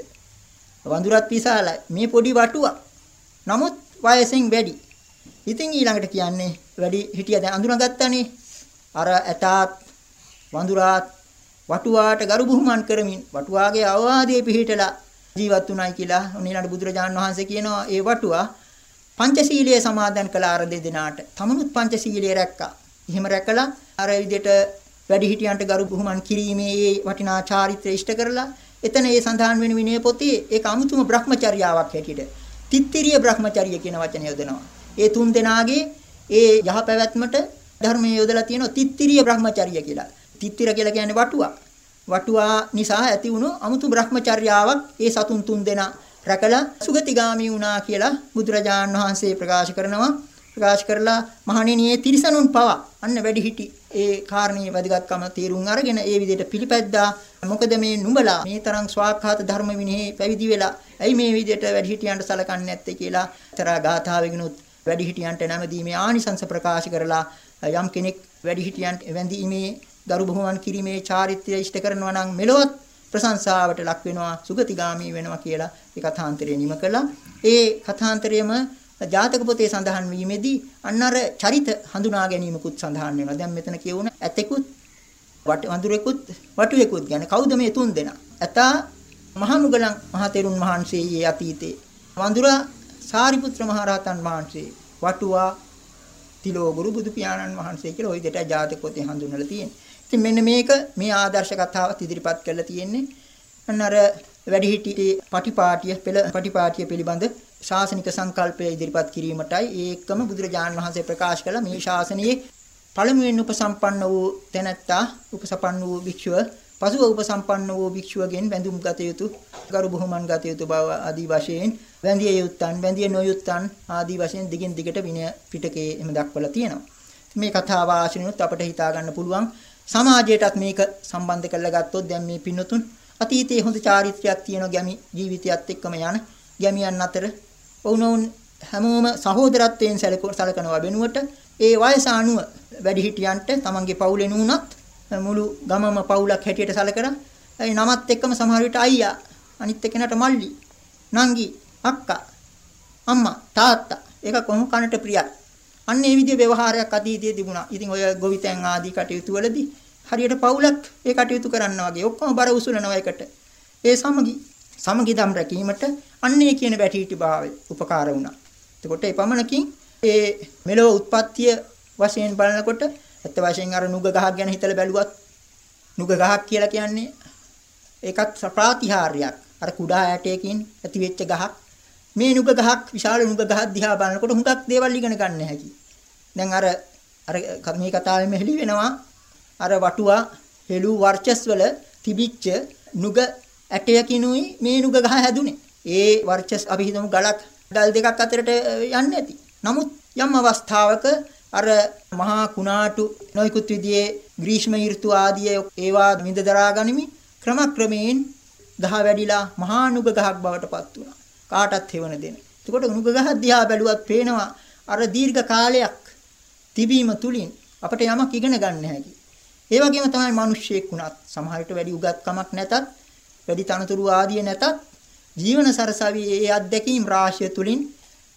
වඳුරත් විශාලයි. මේ පොඩි වටුවා. නමුත් වයසෙන් වැඩි. ඉතින් ඊළඟට කියන්නේ වැඩි හිටිය දැන් අඳුනගත්තනේ. අර ඇතාත් වඳුරාත් වටුවාට ගරු බුහුමන් කරමින් වටුවාගේ අවවාදයේ පිහිටලා ජීවත් වුණයි කියලා උන්වහන්සේ බුදුරජාණන් වහන්සේ කියනවා ඒ වටුවා පංචශීලයේ සමාදන් කළ අර දෙදෙනාට තමනුත් පංචශීලයේ රැක්කා. එහෙම රැකලා අර විදිහට වැඩිහිටියන්ට ගරු බුහුමන් කිරීමේ ඒ වටිනා චාරිත්‍රය ඉෂ්ට කරලා එතන ඒ සඳහන් වෙන විනය පොතේ ඒක අමුතුම Brahmacharyaවක් හැටියට තිත්තිරිය Brahmacharya කියන වචනය යොදනවා. ඒ තුන් දෙනාගේ ඒ යහපැවැත්මට ධර්මයේ යොදලා තියෙනවා තිත්තිරිය Brahmacharya කියලා. තිත්තිර කියලා කියන්නේ වටුවා. වටුවා නිසා ඇති වුණු අමුතු Brahmacharyaවක් ඒ සතුන් තුන් දෙනා රැකලා සුගතිගාමි වුණා කියලා බුදුරජාණන් වහන්සේ ප්‍රකාශ කරනවා. ප්‍රකාශ කරලා මහණෙනියේ තිරිසනුන් පවා අන්න වැඩි හිටි ඒ කාරණේ වැදගත්කම තේරුම් අරගෙන ඒ විදිහට පිළිපැද්දා මොකද මේ නුඹලා මේ තරම් ස්වාක්ඛාත ධර්ම විනේ පැවිදි වෙලා ඇයි මේ විදිහට වැඩි හිටියන්ට සලකන්නේ නැත්තේ කියලා තරා ගාථාවෙකිනුත් වැඩි හිටියන්ට නැමදීමේ ආනිසංස ප්‍රකාශ කරලා යම් කෙනෙක් වැඩි හිටියන්ට වැඳීමේ දරු බොහොමන් කිරීමේ චාරිත්‍රය ඉෂ්ට කරනවා නම් මෙලොවත් ප්‍රශංසාවට ලක් වෙනවා සුගතිගාමී වෙනවා කියලා ඒ කථාන්තරය නිම කළා. ඒ කථාන්තරයේම ජාතක පොතේ සඳහන් වීමේදී අන්න අර චරිත හඳුනා ගැනීමකුත් සඳහන් වෙනවා. දැන් මෙතන කියවුණ ඇතෙකුත් වඳුරෙකුත් වටුවෙකුත් ගැන කවුද මේ තුන් දෙනා? ඇතා මහනුගලන් මහතෙරුන් වහන්සේගේ අතීතේ වඳුරා සාරිපුත්‍ර මහරහතන් වහන්සේ වටුවා තිලෝගුරු බුදු පියාණන් වහන්සේ කියලා ওই දෙට ජාතක පොතේ හඳුන්වලා තියෙනවා. ඉතින් මෙන්න මේක මේ ආදර්ශ කතාවත් ඉදිරිපත් කරලා තියෙන්නේ. අන්න අර වැඩිහිටියේ පටිපාටිය පෙළ පටිපාටිය පිළිබඳ ශාසනික සංකල්පය ඉදිරිපත් කිරීමටයි ඒ එක්කම බුදුරජාණන් වහන්සේ ප්‍රකාශ කළ මේ ශාසනයේ පළමුවෙන් උපසම්පන්න වූ තැනැත්තා උපසපන්න වූ භික්ෂුව පසුව උපසම්පන්න වූ භික්ෂුවගෙන් වැඳුම් ගත යුතු ගරු බුහුමන් ගත යුතු බව ආදී වශයෙන් වැඳිය යුත්තන් වැඳිය නොයුත්තන් ආදී වශයෙන් දිගින් දිගට විනය පිටකයේ එම දක්වලා තියෙනවා. මේ කතාව ආශ්‍රිනුත් අපට හිතා ගන්න පුළුවන් සමාජයටත් මේක සම්බන්ධ කරලා ගත්තොත් දැන් මේ පින්නතුන් අතීතයේ හොඳ චාරිත්‍රයක් තියෙන ගැමි ජීවිතයත් එක්කම යන ගැමියන් අතර වුණොන් හැමෝම සහෝදරත්වයෙන් සැලකනවා වෙනුවට ඒ වයස අනුව වැඩිහිටියන්ට තමන්ගේ පවුලේ නුනත් මුළු ගමම පවුලක් හැටියට සැලකලා ඒ නමත් එක්කම සමහර විට අයියා අනිත් එක්කෙනාට මල්ලි නංගි අක්කා අම්මා තාත්තා ඒක කොහොම කනට ප්‍රියයි. අන්න ඒ විදිහේ ව්‍යවහාරයක් අතීතයේ තිබුණා. ඉතින් ඔය ගොවිතැන් ආදී කටයුතු වලදී හරියට පවුලක් ඒ කටයුතු කරනවා වගේ ඔක්කොම බර උසුලනවා එකට. ඒ සමගි සමගිදම් රැකීමට අන්නේ කියන වැටීටි භාවය උපකාර වුණා. එතකොට ඒ පමණකින් ඒ මෙලොව උත්පත්තිය වශයෙන් බලනකොට ඇත්ත වශයෙන් අර නුග ගහක් ගැන හිතලා බැලුවත් නුග ගහක් කියලා කියන්නේ ඒකත් ප්‍රාතිහාර්යයක්. අර කුඩා ඇටයකින් ඇති වෙච්ච ගහක්. මේ නුග ගහක් විශාල නුග ගහක් දිහා බලනකොට හුඟක් දේවල් ඉගෙන ගන්න හැකි. දැන් අර අර මේ කතාවෙම හෙළි වෙනවා අර වටුවා හෙළු වර්චස් වල තිබිච්ච නුග ඇටයකිනුයි මේ නුග ගහ හැදුනේ. ඒ වර්චස් අපි හිතමු ගලක් ගල් දෙකක් අතරට යන්නේ නැති. නමුත් යම් අවස්ථාවක අර මහා කුණාටු නොයිකුත් විදියේ ග්‍රීෂ්ම ඍතු ආදී ඒවා විඳ දරා ගනිමින් ක්‍රමක්‍රමයෙන් ගහ වැඩිලා මහා නුග ගහක් බවට පත් වුණා. කාටත් හේවන දෙන. එතකොට නුග ගහ දිහා බැලුවත් පේනවා අර දීර්ඝ කාලයක් තිබීම තුලින් අපිට යමක් ඉගෙන ගන්න හැකි. ඒ වගේම තමයි මිනිස්සෙක් වුණත් සමහර විට වැඩි උගත්කමක් නැතත් වැඩි තනතුරු ආදිය නැතත් ජීවන සරසවි ඒ අත්දැකීම් රාශිය තුලින්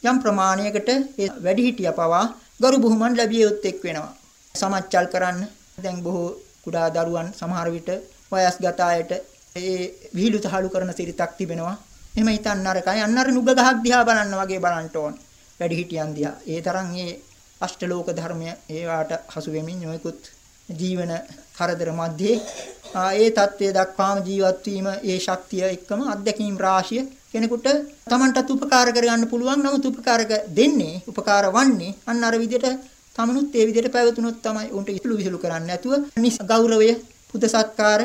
යම් ප්‍රමාණයකට ඒ වැඩිහිටිය පවා ගරු බුහුමන් ලැබිය යුත්තේක් වෙනවා. සමච්චල් කරන්න දැන් බොහෝ කුඩා දරුවන් සමහර විට වයස්ගත අයට ඒ විහිළු තහළු කරන සිරිතක් තිබෙනවා. එහෙම හිතන්න නරකයි. අන්න අර නුග ගහක් දිහා බලන්න වගේ බලන්න ඕන. වැඩිහිටියන් දිහා. ඒ තරම් මේ අෂ්ටලෝක ධර්මය ඒවාට හසු වෙමින් නොයෙකුත් ජීවන කරදර මැද්දේ ඒ தත්ත්වය දක්වාම ජීවත් වීම ඒ ශක්තිය එක්කම අත්දැකීම් රාශිය කෙනෙකුට Tamanටත් උපකාර කරගන්න පුළුවන් නමුත් උපකාර දෙන්නේ උපකාර වන්නේ අන්න අර විදිහට තමනුත් ඒ විදිහට පැවතුනොත් තමයි උන්ට ඉතුළු විසුළු කරන්නේ නැතුව නිස් ගෞරවය පුද සත්කාර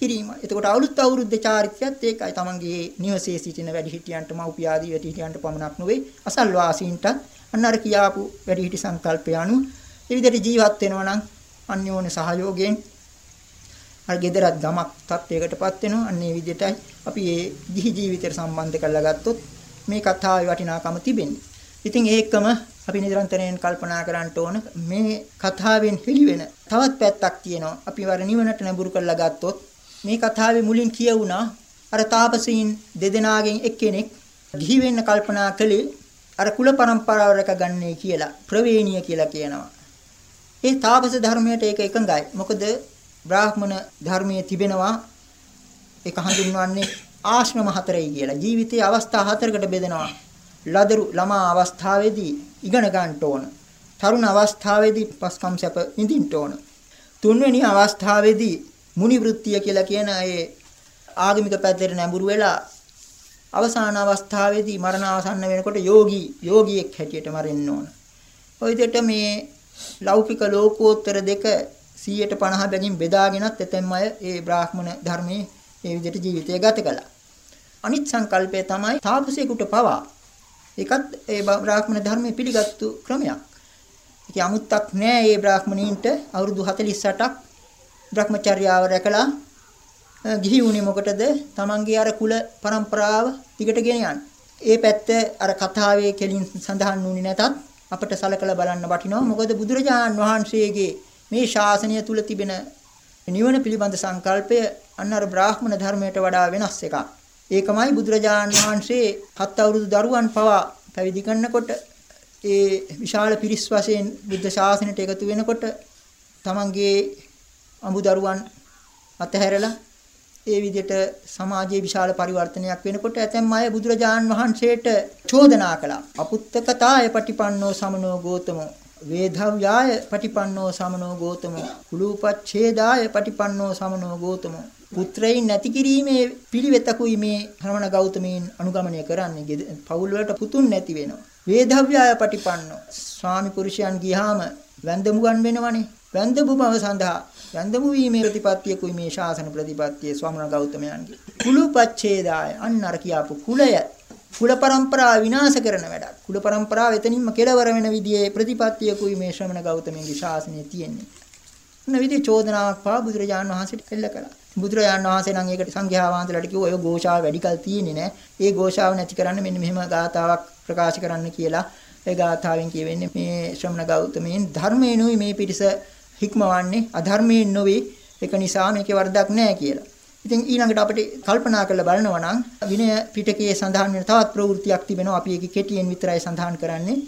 කිරීම. එතකොට අලුත් අවුරුද්දේ චාරිත්‍රයත් ඒකයි. තමන්ගේ නිවසේ සිටින වැඩිහිටියන්ට මව්පියාදී වැඩිහිටියන්ට පමණක් නෙවෙයි අසල්වාසීන්ටත් අන්න අර කියාපු වැඩිහිටි සංකල්පය අනුව ඒ විදිහට ජීවත් වෙනවා නම් අන්‍යෝන්‍ය සහයෝගයෙන් අර gedarat ගමක් තත්වයකටපත් වෙනවා. අන්න ඒ විදිහටයි අපි මේ ගිහි ජීවිතයට සම්බන්ධ කරලා ගත්තොත් මේ කතාවේ වටිනාකම තිබෙන්නේ. ඉතින් ඒකම අපි නිරන්තරයෙන් කල්පනා කරන්න ඕන මේ කතාවෙන් හෙළිවෙන තවත් පැත්තක් තියෙනවා. අපි වර නිවනට නැඹුරු කරලා ගත්තොත් මේ කතාවේ මුලින් කියවුණා අර තාපසීන් දෙදෙනාගෙන් එක්කෙනෙක් ගිහි වෙන්න කල්පනා කළේ අර කුල પરම්පරාව රැකගන්නේ කියලා ප්‍රවේණිය කියලා කියනවා. ඒ තාපස ධර්මයට ඒක එකඟයි. මොකද බ්‍රාහ්මණ ධර්මයේ තිබෙනවා ඒක හඳුන්වන්නේ ආශ්‍රම හතරයි කියලා. ජීවිතයේ අවස්ථා හතරකට බෙදෙනවා. ලදරු ළමා අවස්ථාවේදී ඉගෙන ගන්න ඕන. තරුණ අවස්ථාවේදී පස්කම් සැප විඳින්න ඕන. තුන්වෙනි අවස්ථාවේදී මුනි වෘත්තිය කියලා කියන ඒ ආගමික පැත්තට නැඹුරු වෙලා අවසාන අවස්ථාවේදී මරණ ආසන්න වෙනකොට යෝගී යෝගියෙක් හැටියට මරෙන්න ඕන. ඔය විදිහට මේ ලෞකික ලෝකෝත්තර දෙක 150 බැගින් බෙදාගෙනත් එතෙම් අය ඒ බ්‍රාහ්මණ ධර්මයේ ඒ විදිහට ජීවිතය ගත කළා. අනිත් සංකල්පය තමයි තාපසයෙකුට පවා ඒකත් ඒ බ්‍රාහ්මණ ධර්මයේ පිළිගත්තු ක්‍රමයක්. ඒක 아무ත්තක් නෑ මේ බ්‍රාහ්මණීන්ට අවුරුදු 48ක් Brahmacharyaව රැකලා ගිහි වුණේ මොකටද? Tamanගේ අර කුල પરම්පරාව දිගට ගෙන යන්න. ඒ පැත්ත අර කතාවේ කෙලින් සඳහන් වුණේ නැතත් අපිට සලකලා බලන්න වටිනවා. මොකද බුදුරජාන් වහන්සේගේ මේ ශාසනය තුල තිබෙන නිවන පිළිබඳ සංකල්පය අන්න අර බ්‍රාහ්මණ ධර්මයට වඩා වෙනස් එකක්. ඒකමයි බුදුරජාන් වහන්සේ හත් අවුරුදු දරුවන් පවා පැවිදි කරනකොට ඒ විශාල පිරිස් වශයෙන් බුද්ධ ශාසනයට එකතු වෙනකොට තමන්ගේ අඹු දරුවන් අතහැරලා ඒ විදිහට සමාජයේ විශාල පරිවර්තනයක් වෙනකොට ඇතැම් අය බුදුරජාන් වහන්සේට චෝදනා කළා. අපුත්තකතාය පටිපන්නෝ සමනෝ ගෝතමෝ වේධව්‍යාය පටිපන්නෝ සමනෝ ගෝතමෝ කුලූපච්ඡේදාය පටිපන්නෝ සමනෝ ගෝතමෝ පුත්‍රයින් නැති කිරීමේ පිළිවෙතකුයි මේ ශ්‍රමණ ගෞතමීන් අනුගමනය කරන්නේ. පවුල් වලට පුතුන් නැති වෙනවා. වේධව්‍යාය පටිපන්නෝ ස්වාමි පුරුෂයන් ගියාම වැන්දමුගන් වෙනවනේ. වැන්දමු බව සඳහා යන්දමු වීමේ ප්‍රතිපත්තියකුයි මේ ශාසන ප්‍රතිපත්තිය ස්වාමන ගෞතමයන්ගේ. කුලපච්ඡේදාය අන්න අර කියාපු කුලය. කුල પરම්පරාව විනාශ කරන වැඩක්. කුල પરම්පරාව එතනින්ම කෙලවර වෙන විදිහේ ප්‍රතිපත්තියකුයි මේ ශ්‍රමණ ගෞතමයන්ගේ ශාසනයේ තියෙන්නේ. අන්න විදිහේ චෝදනාවක් පා බුදුරජාණන් වහන්සේට එල්ල කළා. බුදුරජාණන් වහන්සේ නම් ඒකට සංඝයා වහන්සේලාට කිව්වා ඔය ഘോഷාව වැඩිකල් තියෙන්නේ නැහැ ඒ ഘോഷාව නැති කරන්න මෙන්න මෙහෙම ගාතාවක් ප්‍රකාශ කරන්න කියලා. ඒ ගාථාවෙන් කියවෙන්නේ මේ ශ්‍රමණ ගෞතමයන් ධර්මේනුයි මේ පිටිස හික්මවන්නේ අධර්මයෙන් නොවේ ඒක නිසා මේකේ වරදක් නැහැ කියලා. ඉතින් ඊළඟට අපිට කල්පනා කරලා බලනවා නම් විනය පිටකයේ සඳහන් වෙන තවත් ප්‍රවෘත්තියක් තිබෙනවා. අපි ඒක කෙටියෙන් විතරයි සඳහන් කරන්නේ.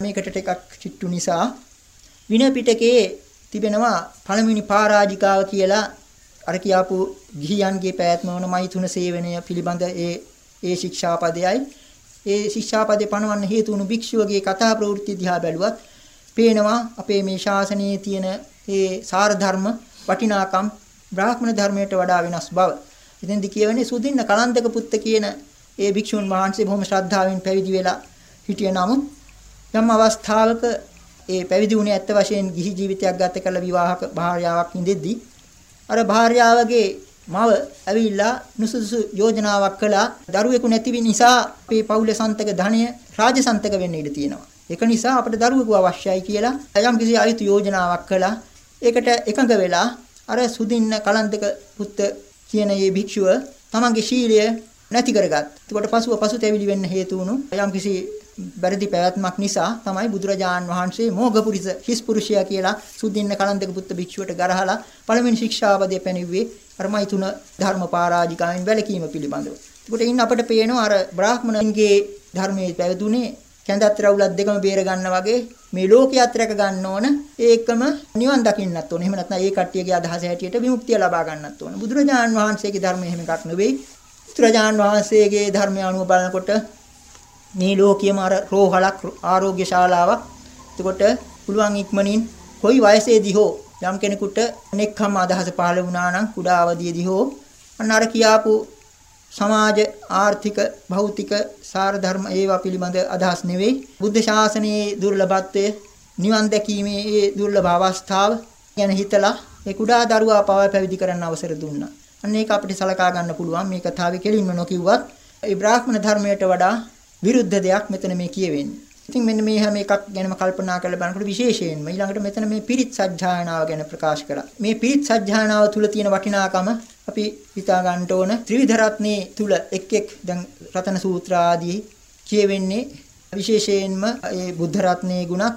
මේකට ටිකක් චිට්ටු නිසා විනය පිටකයේ තිබෙනවා පළමුවෙනි පරාජිකාව කියලා අර කියාපු ගිහියන්ගේ පැවැත්ම වන මෛතුන සේවනය පිළිබඳ ඒ ඒ ශික්ෂාපදයයි ඒ ශික්ෂාපදේ පනවන්න හේතු වුණු භික්ෂුවගේ කතා ප්‍රවෘත්ති දිහා බැලුවත් පේනවා අපේ මේ ශාසනයේ තියෙන ඒ සාර ධර්ම වටිනාකම් බ්‍රාහ්මණ ධර්මයට වඩා වෙනස් බව. ඉතින්දි කියවනේ සුදින්න කලන්දක පුත්ත කියන ඒ භික්ෂුන් වහන්සේ බොහොම ශ්‍රද්ධාවෙන් පැවිදි වෙලා හිටිය නමුත් යම් අවස්ථාවක ඒ පැවිදි වුණේ ඇත්ත වශයෙන් ගිහි ජීවිතයක් ගත කළ විවාහක භාර්යාවක් ඉඳෙද්දී අර භාර්යාවගේ මව ඇවිල්ලා නුසුසු යෝජනාවක් කළා දරුවෙකු නැති නිසා අපේ පවුලේ සන්තක ධනය රාජසන්තක වෙන්න ඉඩ තියෙනවා. ඒක නිසා අපිට දරුවෙකු අවශ්‍යයි කියලා යම් කිසි අයුතු යෝජනාවක් කළා. ඒකට එකඟ වෙලා අර සුදින්න කලන්තක පුත්ත කියන මේ භික්ෂුව තමන්ගේ ශීලය නැති කරගත්. එතකොට පසුව පසුතැවිලි වෙන්න හේතු වුණු යම් කිසි වැරදි පැවැත්මක් නිසා තමයි බුදුරජාන් වහන්සේ මෝගපුරිස හිස් පුරුෂයා කියලා සුදින්න කලන්දක පුත්ත භික්ෂුවට ගරහලා පළවෙනි ශික්ෂාපදයේ පැනෙව්වේ අරමයි තුන ධර්ම පරාජිකාවෙන් වැළකීම පිළිබඳව. ඒකට ඉන්න අපිට පේනවා අර බ්‍රාහ්මණන්ගේ ධර්මයේ පැවතුනේ කැඳත් රවුලක් දෙකම බේර ගන්න වගේ මේ ලෝකයේත් රැක ගන්න ඕන ඒකම නිවන් දකින්නත් ඕන. එහෙම නැත්නම් ඒ කට්ටියගේ අදහස හැටියට විමුක්තිය ලබා ගන්නත් ඕන. බුදුරජාන් වහන්සේගේ ධර්මයේ එහෙම එකක් නෙවෙයි. බුදුරජාන් වහන්සේගේ ධර්මය අනුව බලනකොට මේ ලෝකියම අර රෝහලක් ආරෝග්‍ය ශාලාවක්. එතකොට පුළුවන් ඉක්මනින් කොයි වයසේදී හෝ යම් කෙනෙකුට නෙක්ඛම් අදහස පහළ වුණා නම් කුඩා අවදියේදී හෝ අන්න අර කියාපු සමාජ ආර්ථික භෞතික සාර ධර්ම ඒවා පිළිබඳ අදහස් නෙවෙයි බුද්ධ ශාසනයේ දුර්ලභත්වය නිවන් දැකීමේ ඒ දුර්ලභ අවස්ථාව ගැන හිතලා ඒ කුඩා දරුවා පව පැවිදි කරන්න අවසර දුන්නා. අන්න ඒක අපිට සලකා ගන්න පුළුවන් මේ කතාවේ කෙලින්ම නොකියුවත් ඒ බ්‍රාහ්මණ ධර්මයට වඩා විරුද්ධ දෙයක් මෙතන මේ කියවෙන්නේ. ඉතින් මෙන්න මේ හැම එකක් ගැනම කල්පනා කරලා බලනකොට විශේෂයෙන්ම ඊළඟට මෙතන මේ පිරිත් සජ්ජායනාව ගැන ප්‍රකාශ කරා. මේ පිරිත් සජ්ජායනාව තුල තියෙන වටිනාකම අපි හිතා ගන්න ඕන. ත්‍රිවිධ රත්නේ තුල එක් එක් දැන් රතන සූත්‍ර ආදී කියවෙන්නේ. විශේෂයෙන්ම ඒ බුද්ධ රත්නේ ගුණත්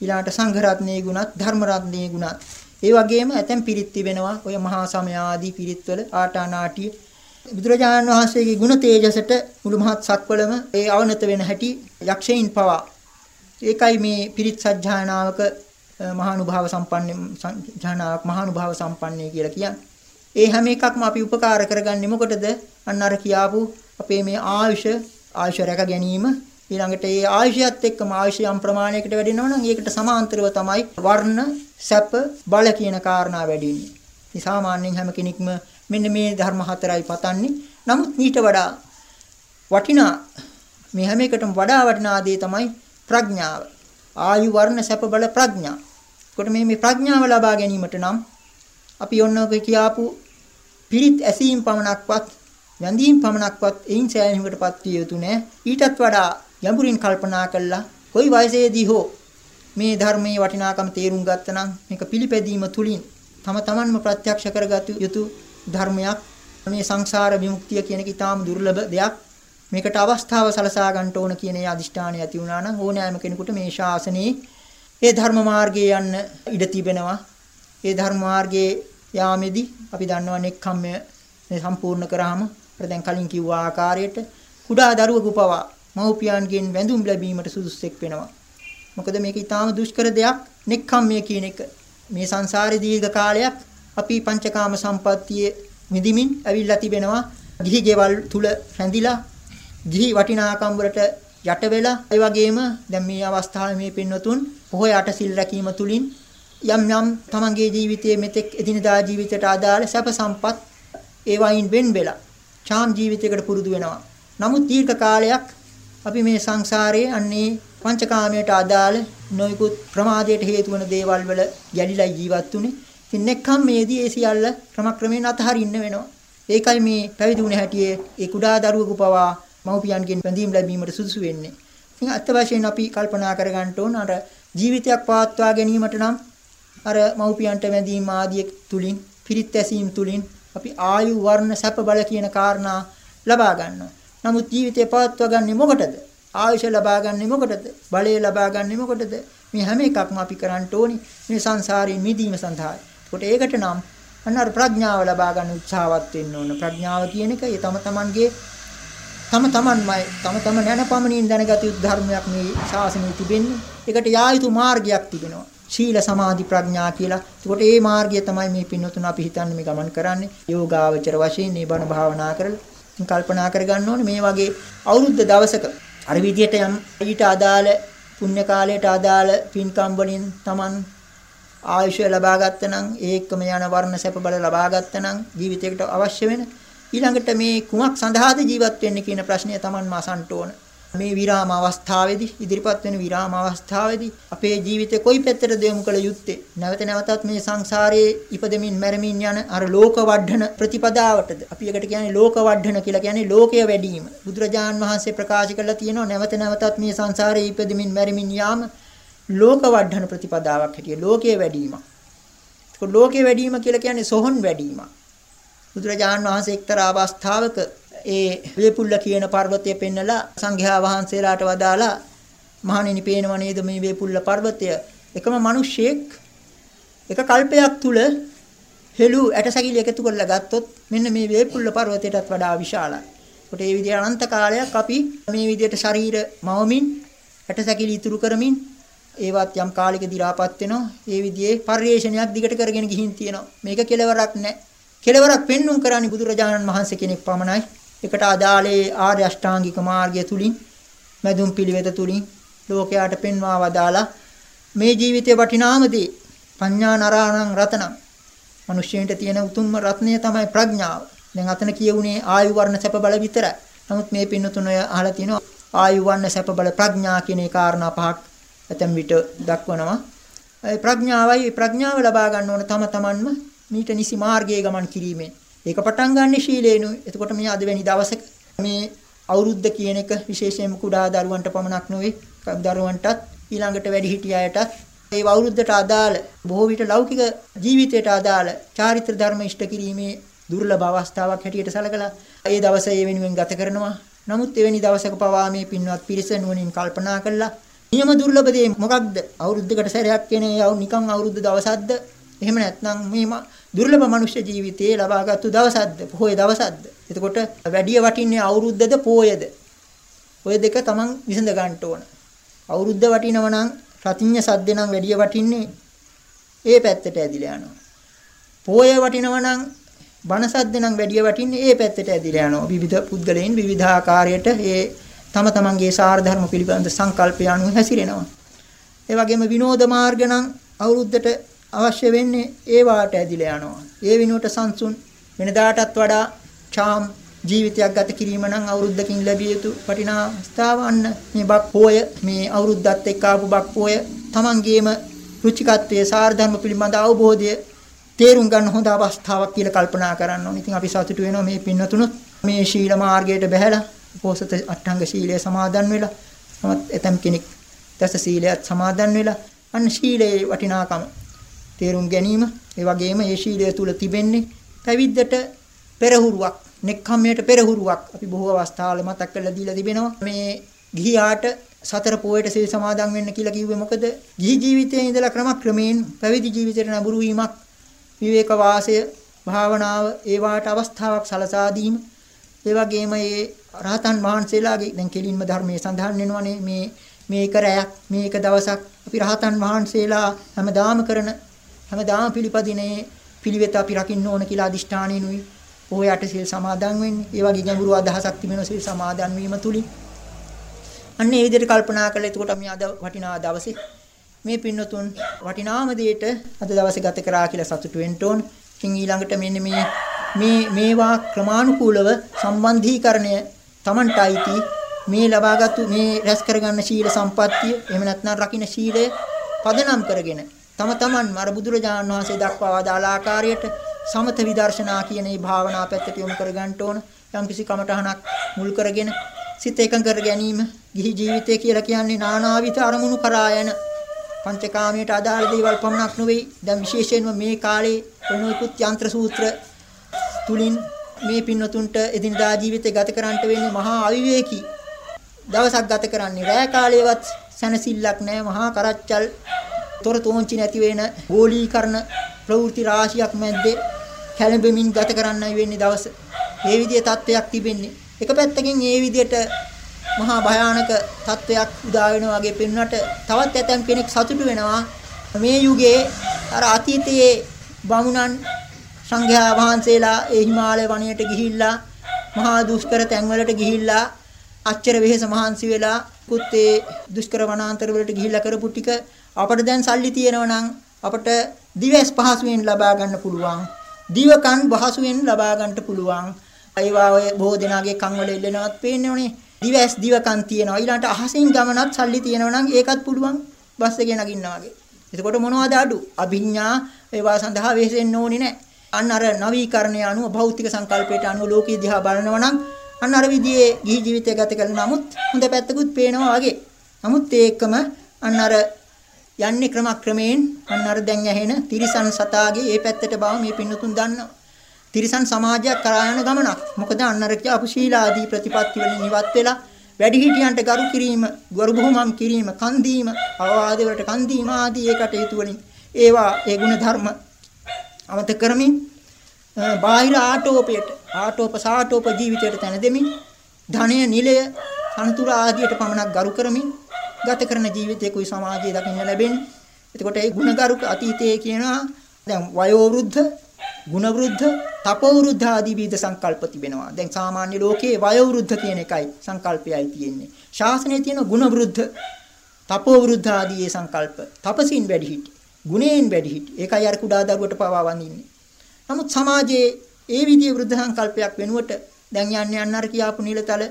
ඊළාට සංඝ රත්නේ ගුණත් ධර්ම රත්නේ ගුණත්. ඒ වගේම ඇතැම් පිරිත් තිබෙනවා. ඔය මහා සමය ආදී පිරිත්වල ආටානාටිය. බුදුරජාණන් වහන්සේගේ ගුණ තේජසට මුළු මහත් සක්වලම ඒ අවනත වෙන හැටි යක්ෂයින් පවා. ඒකයි මේ පිරිත් සජ්ජායනාවක මහානුභාව සම්පන්න සජ්ජායනාවක් මහානුභාව සම්පන්නේ කියලා කියන්නේ. ඒ හැම එකක්ම අපි උපකාර කරගන්නේ මොකටද? අන්න අර කියාපු අපේ මේ ආයුෂ ආයුෂ රැක ගැනීම ඊළඟට ඒ ආයුෂයත් එක්කම ආයුෂ යම් ප්‍රමාණයකට වැඩෙනවා නම් ඒකට සමාන්තරව තමයි වර්ණ සැප බල කියන කාරණා වැඩි වෙන්නේ. මේ සාමාන්‍යයෙන් හැම කෙනෙක්ම මෙන්න මේ ධර්ම හතරයි පතන්නේ. නමුත් ඊට වඩා වටිනා මේ හැම එකටම වඩා වටිනා දේ තමයි ප්‍රඥාව. ආයු වර්ණ සැප බල ප්‍රඥා. කොට මේ මේ ප්‍රඥාව ලබා ගැනීමට නම් අපි ඔන්නෝගේ කියාපු පිරිත් ඇසීම් පමණක්වත් වැඳීම් පමණක්වත් එයින් සෑහීමකටපත් විය යුතු නෑ. ඊටත් වඩා යඹුරින් කල්පනා කළා කොයි වයසේදී හෝ මේ ධර්මයේ වටිනාකම තේරුම් ගත්තනම් මේක පිළිපැදීම තුලින් තම තමන්ම ප්‍රත්‍යක්ෂ කරගත යුතු ධර්මයක්. මේ සංසාර විමුක්තිය කියන එක ඊටාම දුර්ලභ දෙයක්. මේකට අවස්ථාව සලසා ගන්න ඕන කියන ඒ අදිෂ්ඨානය ඇති වුණා නම් ඕනෑම කෙනෙකුට මේ ශාසනයේ ඒ ධර්ම මාර්ගයේ යන්න ඉඩ තිබෙනවා. ඒ ධර්ම මාර්ගයේ යාමේදී අපි දන්නවා නෙක්ඛම්මය මේ සම්පූර්ණ කරාම අපිට දැන් කලින් කිව්ව ආකාරයට කුඩා දරුවෙකු පවා මව්පියන්ගෙන් වැඳුම් ලැබීමට සුදුස්සෙක් වෙනවා. මොකද මේක ඊටාම දුෂ්කර දෙයක් නෙක්ඛම්මය කියන එක. මේ සංසාරේ දීර්ඝ කාලයක් අපි පංචකාම සම්පත්තියේ මිදිමින් ඇවිල්ලා තිබෙනවා. ගිහි ගෙවල් තුල රැඳිලා ගිහි වටිනාකම් වලට යට වෙලා ඒ වගේම දැන් මේ අවස්ථාවේ මේ පින්වතුන් පොහොය අට සිල් රැකීම තුලින් යම් යම් තමන්ගේ ජීවිතයේ මෙතෙක් එදිනදා ජීවිතයට අදාළ සැප සම්පත් ඒ වයින් වෙන් වෙලා ඡාම් ජීවිතයකට පුරුදු වෙනවා. නමුත් දීර්ඝ කාලයක් අපි මේ සංසාරයේ අන්නේ පංචකාමයට අදාළ නොයෙකුත් ප්‍රමාදයට හේතු වන දේවල් වල ගැලිලා ජීවත් වුනේ. ඉතින් නෙක්ඛම්මේදී ඒ සියල්ල ක්‍රමක්‍රමයෙන් අතහරින්න වෙනවා. ඒකයි මේ පැවිදි වුණ හැටියේ ඒ කුඩා දරුවෙකු පවා මව්පියන්ගෙන් බැඳීම් ලැබීමට සුදුසු වෙන්නේ. ඉතින් අත්ත වශයෙන් අපි කල්පනා කරගන්න ඕන අර ජීවිතයක් පවත්වා ගැනීමට නම් අර මව්පියන්ට බැඳීම් ආදිය තුලින් පිරිත් ඇසීම් තුලින් අපි ආයු වර්ණ සැප බල කියන කාරණා ලබා ගන්නවා. නමුත් ජීවිතේ පවත්වා ගන්නේ මොකටද? ආයුෂ ලබා ගන්නේ මොකටද? බලය ලබා ගන්නේ මොකටද? මේ හැම එකක්ම අපි කරන්න ඕනි මේ සංසාරයෙන් මිදීම සඳහායි. කොට ඒකට නම් අන්න අර ප්‍රඥාව ලබා ගන්න උත්සාහවත් වෙන්න ඕන. ප්‍රඥාව කියන එක ඒ තම තමන්ගේ තම තමන්මයි තම තම නැනපමණින් දැනගත යුතු ධර්මයක් මේ ශාසනයේ තිබෙන්නේ. ඒකට යා යුතු මාර්ගයක් තිබෙනවා. ශීල සමාධි ප්‍රඥා කියලා. ඒකට ඒ මාර්ගය තමයි මේ පින්නතුන අපි හිතන්නේ මේ ගමන් කරන්නේ. යෝගාවචර වශයෙන් මේ බණ භාවනා කරලා කල්පනා කරගන්න ඕනේ මේ වගේ අවුරුද්ද දවසක අර විදියට යම් ඊට අදාළ පුණ්‍ය කාලයට අදාළ පින්කම් වලින් Taman ආයුෂය ලබා ගත්තනම් ඒකම යන වර්ණ සැප බල ලබා ගත්තනම් ජීවිතයකට අවශ්‍ය වෙන ඊළඟට මේ කුමක් සඳහාද ජීවත් වෙන්නේ කියන ප්‍රශ්නය Taman මාසන්ට ඕන මේ විරාම අවස්ථාවේදී ඉදිරිපත් වෙන විරාම අවස්ථාවේදී අපේ ජීවිතේ කොයි පැත්තටද යොමු කළ යුත්තේ? නැවත නැවතත් මේ සංසාරයේ ඉපදෙමින් මැරෙමින් යන අර ලෝක වඩන ප්‍රතිපදාවටද? අපි එකට කියන්නේ ලෝක වඩන කියලා කියන්නේ ලෝකය වැඩිම. බුදුරජාන් වහන්සේ ප්‍රකාශ කළා තියෙනවා නැවත නැවතත් මේ සංසාරයේ ඉපදෙමින් මැරෙමින් යාම ලෝක වඩන ප්‍රතිපදාවක් හැටිය ලෝකයේ වැඩිම. ඒක ලෝකයේ වැඩිම කියලා කියන්නේ සොහොන් වැඩිම. බුදුරජාන් වහන්සේ එක්තරා අවස්ථාවක ඒ වේපුල්ල කියන පර්වතය පෙන්නලා සංඝයා වහන්සේලාට වදාලා මහණෙනි පේනව නේද මේ වේපුල්ල පර්වතය එකම මිනිහෙක් එක කල්පයක් තුල හෙළු ඇටසැකිලි එකතු කරලා ගත්තොත් මෙන්න මේ වේපුල්ල පර්වතයටත් වඩා විශාලයි. ඒකට මේ විදිහට අනන්ත කාලයක් අපි මේ විදිහට ශරීර මවමින් ඇටසැකිලි ඉතුරු කරමින් ඒවත් යම් කාලයක දිරාපත් වෙනවා. ඒ විදිහේ පරිේශනයක් දිගට කරගෙන ගිහින් තියෙනවා. මේක කෙලවරක් නැහැ. කෙලවරක් පෙන්눔 කරන්නේ බුදුරජාණන් වහන්සේ කෙනෙක් පමණයි. එකට අදාළේ ආර්ය අෂ්ටාංගික මාර්ගය තුලින් මැදුම් පිළිවෙත තුලින් ලෝකයාට පෙන්වා වදාලා මේ ජීවිතේ වටිනාම දේ පඤ්ඤා නරාණං රතනං මිනිස්යෙන්ට තියෙන උතුම්ම රත්නය තමයි ප්‍රඥාව. දැන් අතන කියුනේ ආයු වර්ණ සැප බල විතරයි. නමුත් මේ පින්නතුන අහලා තිනවා ආයු වර්ණ සැප බල ප්‍රඥා කියන ඒ කාරණා පහක් ඇතැම් විට දක්වනවා. ඒ ප්‍රඥාවයි ප්‍රඥාව ලබා ගන්න ඕන තම තමන්ම මීට නිසි මාර්ගයේ ගමන් කිරීමෙන් ඒක පටන් ගන්න ශීලේනුයි. එතකොට මේ අද වෙනි දවසක මේ අවුරුද්ද කියන එක විශේෂයෙන්ම කුඩා දරුවන්ට පමණක් නෙවෙයි දරුවන්ටත් ඊළඟට වැඩිහිටි අයටත් ඒ අවුරුද්දට අදාළ බොහෝ විට ලෞකික ජීවිතයට අදාළ චාරිත්‍ර ධර්ම ඉෂ්ට කිරීමේ දුර්ලභ අවස්ථාවක් හැටියට සැලකලා ඒ දවසේ ඒ වෙනුවෙන් ගත කරනවා. නමුත් එවැනි දවසක පවා මේ පින්වත් පිරිස නුවණින් කල්පනා කළා නියම දුර්ලභ දේ මොකක්ද? අවුරුද්දකට සැරයක් කෙනේ නිකන් අවුරුද්ද දවසක්ද? එහෙම නැත්නම් මේ දුර්ලභ මනුෂ්‍ය ජීවිතයේ ලබාගත්තු දවසක්ද? පොහොය දවසක්ද? එතකොට වැඩි වටින්නේ අවුරුද්දද පොයද ඔය දෙක තමන් විසඳ ගන්න ඕන. අවුරුද්ද වටිනව නම් රතිඤ්ඤ සද්ද නම් වැඩි වටින්නේ ඒ පැත්තට ඇදිලා යනවා. පොය වටිනව නම් බණ සද්ද නම් වැඩි වටින්නේ ඒ පැත්තට ඇදිලා යනවා. විවිධ පුද්ගලයන් විවිධාකාරයට ඒ තම තමන්ගේ සාර ධර්ම පිළිබඳ සංකල්පය අනුව හැසිරෙනවා. ඒ වගේම විනෝද මාර්ග නම් අවුරුද්දට අවශ්‍ය වෙන්නේ ඒ වාට ඇදිලා යනවා. ඒ විනුවට සංසුන් වෙනදාටත් වඩා ඡාම් ජීවිතයක් ගත කිරීම නම් අවුරුද්දකින් ලැබිය යුතු වටිනා ස්ථාවන්න මේ බක් පොය මේ අවුරුද්දත් එක්ක ආපු බක් පොය තමන්ගේම රුචිකත්වයේ සාර ධර්ම පිළිබඳ අවබෝධය තේරුම් ගන්න හොඳ අවස්ථාවක් කියලා කල්පනා කරන්න ඕනේ. ඉතින් අපි සතුටු වෙනවා මේ පින්නතුණුත් මේ ශීල මාර්ගයට බැහැලා පොසත අට්ඨංග ශීලය සමාදන් වෙලා තමත් එතම් කෙනෙක් දස සීලයත් සමාදන් වෙලා අන්න ශීලයේ වටිනාකම තේරුම් ගැනීම ඒ වගේම ඒ ශීලය තුල තිබෙන්නේ පැවිද්දට පෙරහුරුවක් නෙක්ඛම්මයට පෙරහුරුවක් අපි බොහෝ අවස්ථාවල මතක් කරලා දීලා තිබෙනවා. මේ ගිහියාට සතර පොයට සිල් සමාදන් වෙන්න කියලා කිව්වේ මොකද? ගිහි ජීවිතයේ ඉඳලා ක්‍රමක්‍රමයෙන් පැවිදි ජීවිතයට නඹුරු වීමක් විවේක වාසය භාවනාව ඒ වාට අවස්ථාවක් සලසා දීම. ඒ වගේම මේ රහතන් වහන්සේලාගේ දැන් කෙලින්ම ධර්මයේ සඳහන් වෙනවනේ මේ මේක රැයක් මේක දවසක්. අපි රහතන් වහන්සේලා හැමදාම කරන හැමදාම පිළිපදිනේ පිළිවෙත අපි රකින්න ඕන කියලා අදිෂ්ඨානෙනුයි පොහොයට සිල් සමාදන් වෙන්නේ. ඒ වගේ ගැඹුරු අදහසක් තිබෙන සිල් සමාදන් වීම තුලින් අන්න ඒ විදිහට කල්පනා කළා. එතකොට අපි අද වටිනා දවසේ මේ පින්නතුන් වටිනාම දෙයට අද දවසේ ගත කරා කියලා සතුටු වෙන්න ඕන. ඉතින් ඊළඟට මෙන්න මේ මේ මේවා ක්‍රමානුකූලව සම්බන්ධීකරණය Tamanටයිති මේ ලබාගත්තු මේ රැස් කරගන්න ශීල සම්පත්තිය එහෙම නැත්නම් රකින්න ශීලය පදනම් කරගෙන තම තමන්ම අර බුදුරජාණන් වහන්සේ දක්වා වදාළ ආකාරයට සමත විදර්ශනා කියන මේ භාවනා පැත්තට යොමු කර ගන්න ඕන. යම්කිසි කමඨහනක් මුල් කරගෙන සිත එකඟ කර ගැනීම ගිහි ජීවිතය කියලා කියන්නේ නානාවිත අරමුණු කරා යන පංචකාමයට අදාළ දේවල් පමණක් නෙවෙයි. දැන් විශේෂයෙන්ම මේ කාලේ ප්‍රණෝයිකුත් යంత్ర සූත්‍ර තුලින් මේ පින්නතුන්ට එදිනදා ජීවිතය ගත කරන්නට වෙන්නේ මහා අවිවේකී දවසක් ගත කරන්නේ රෑ කාලේවත් සැනසෙල්ලක් නැහැ මහා කරච්චල් තොර තෝංචි නැති වෙන ගෝලීකරණ ප්‍රවෘත්ති රාශියක් මැද්දේ කැළඹෙමින් ගත කරන්නයි වෙන්නේ දවස. මේ විදිහේ තත්වයක් තිබෙන්නේ. එක පැත්තකින් මේ විදිහට මහා භයානක තත්වයක් උදා වෙනවා වගේ පෙන්වන්නට තවත් ඇතම් කෙනෙක් සතුටු වෙනවා. මේ යුගයේ අර අතීතයේ බමුණන් සංඝයා වහන්සේලා ඒ හිමාලය වනයේට ගිහිල්ලා මහා දුෂ්කර තැන්වලට ගිහිල්ලා අච්චර වෙහෙස මහන්සි වෙලා කුත් ඒ දුෂ්කර වනාන්තර වලට ගිහිල්ලා කරපු ටික අපිට දැන් සල්ලි තියෙනවා නම් අපට දිවස් පහසුවෙන් ලබා ගන්න පුළුවන්. දිවකන් පහසුවෙන් ලබා ගන්නට පුළුවන්. ඒවා ඔය බොහෝ දෙනාගේ කන් වල එල්ලෙනවත් පේන්නේනේ. දිවස් දිවකන් තියෙනවා. ඊළඟට අහසින් ගමනත් සල්ලි තියෙනවා නම් ඒකත් පුළුවන්. බස් එකේ නගින්නා වගේ. එතකොට මොනවද අඩු? අභිඥා ඒවා සඳහා වෙහෙසෙන්න ඕනේ නැහැ. අන්න අර නවීකරණය අනුව භෞතික සංකල්පයට අනුව ලෝකීය දිහා බලනවා නම් අන්න අර විදිහේ ගිහි ජීවිතය ගත කරන නමුත් හොඳ පැත්තකුත් පේනවා වගේ. නමුත් ඒකම අන්න අර යන්නේ ක්‍රමක්‍රමයෙන් අන්න අර දැන් ඇහෙන තිරිසන් සතාගේ ඒ පැත්තට බව මේ පින්නතුන් දන්නවා. තිරිසන් සමාජයක් කරා යන ගමනක්. මොකද අන්න අර කියපු ශීලාදී ප්‍රතිපත්ති වලින් ඉවත් වෙලා වැඩිහිටියන්ට ගරු කිරීම, ගරු බුහුමම් කිරීම, කන් දීම, අවවාද වලට කන් දීම ආදී ඒ කටයුතු වලින් ඒවා ඒ ගුණ ධර්ම අමතක කරමින් බාහිර ආටෝපයට ආටෝප සාටෝප ජීවිතයට තැන දෙමින් ධනය නිලය අනතුරු ආදියට පමණක් ගරු කරමින් ගත කරන ජීවිතයකුයි සමාජයේ දකින්න ලැබෙන්නේ. එතකොට ඒ ගුණගරුක අතීතයේ කියනවා දැන් වයෝ වෘද්ධ, ගුණ වෘද්ධ, තපෝ වෘද්ධ ආදී විවිධ සංකල්ප තිබෙනවා. දැන් සාමාන්‍ය ලෝකයේ වයෝ වෘද්ධ කියන එකයි සංකල්පයයි තියෙන්නේ. ශාසනයේ තියෙන ගුණ වෘද්ධ, තපෝ වෘද්ධ ආදී සංකල්ප. තපසින් වැඩි හිටි, ගුණයෙන් වැඩි හිටි. ඒකයි අර කුඩා දරුවට පවා වඳින්නේ. නමුත් සමාජයේ ඒ විදිහේ වෘද්ධ සංකල්පයක් වෙනුවට දැන් යන්නේ යන්න අර කියාපු නිලතල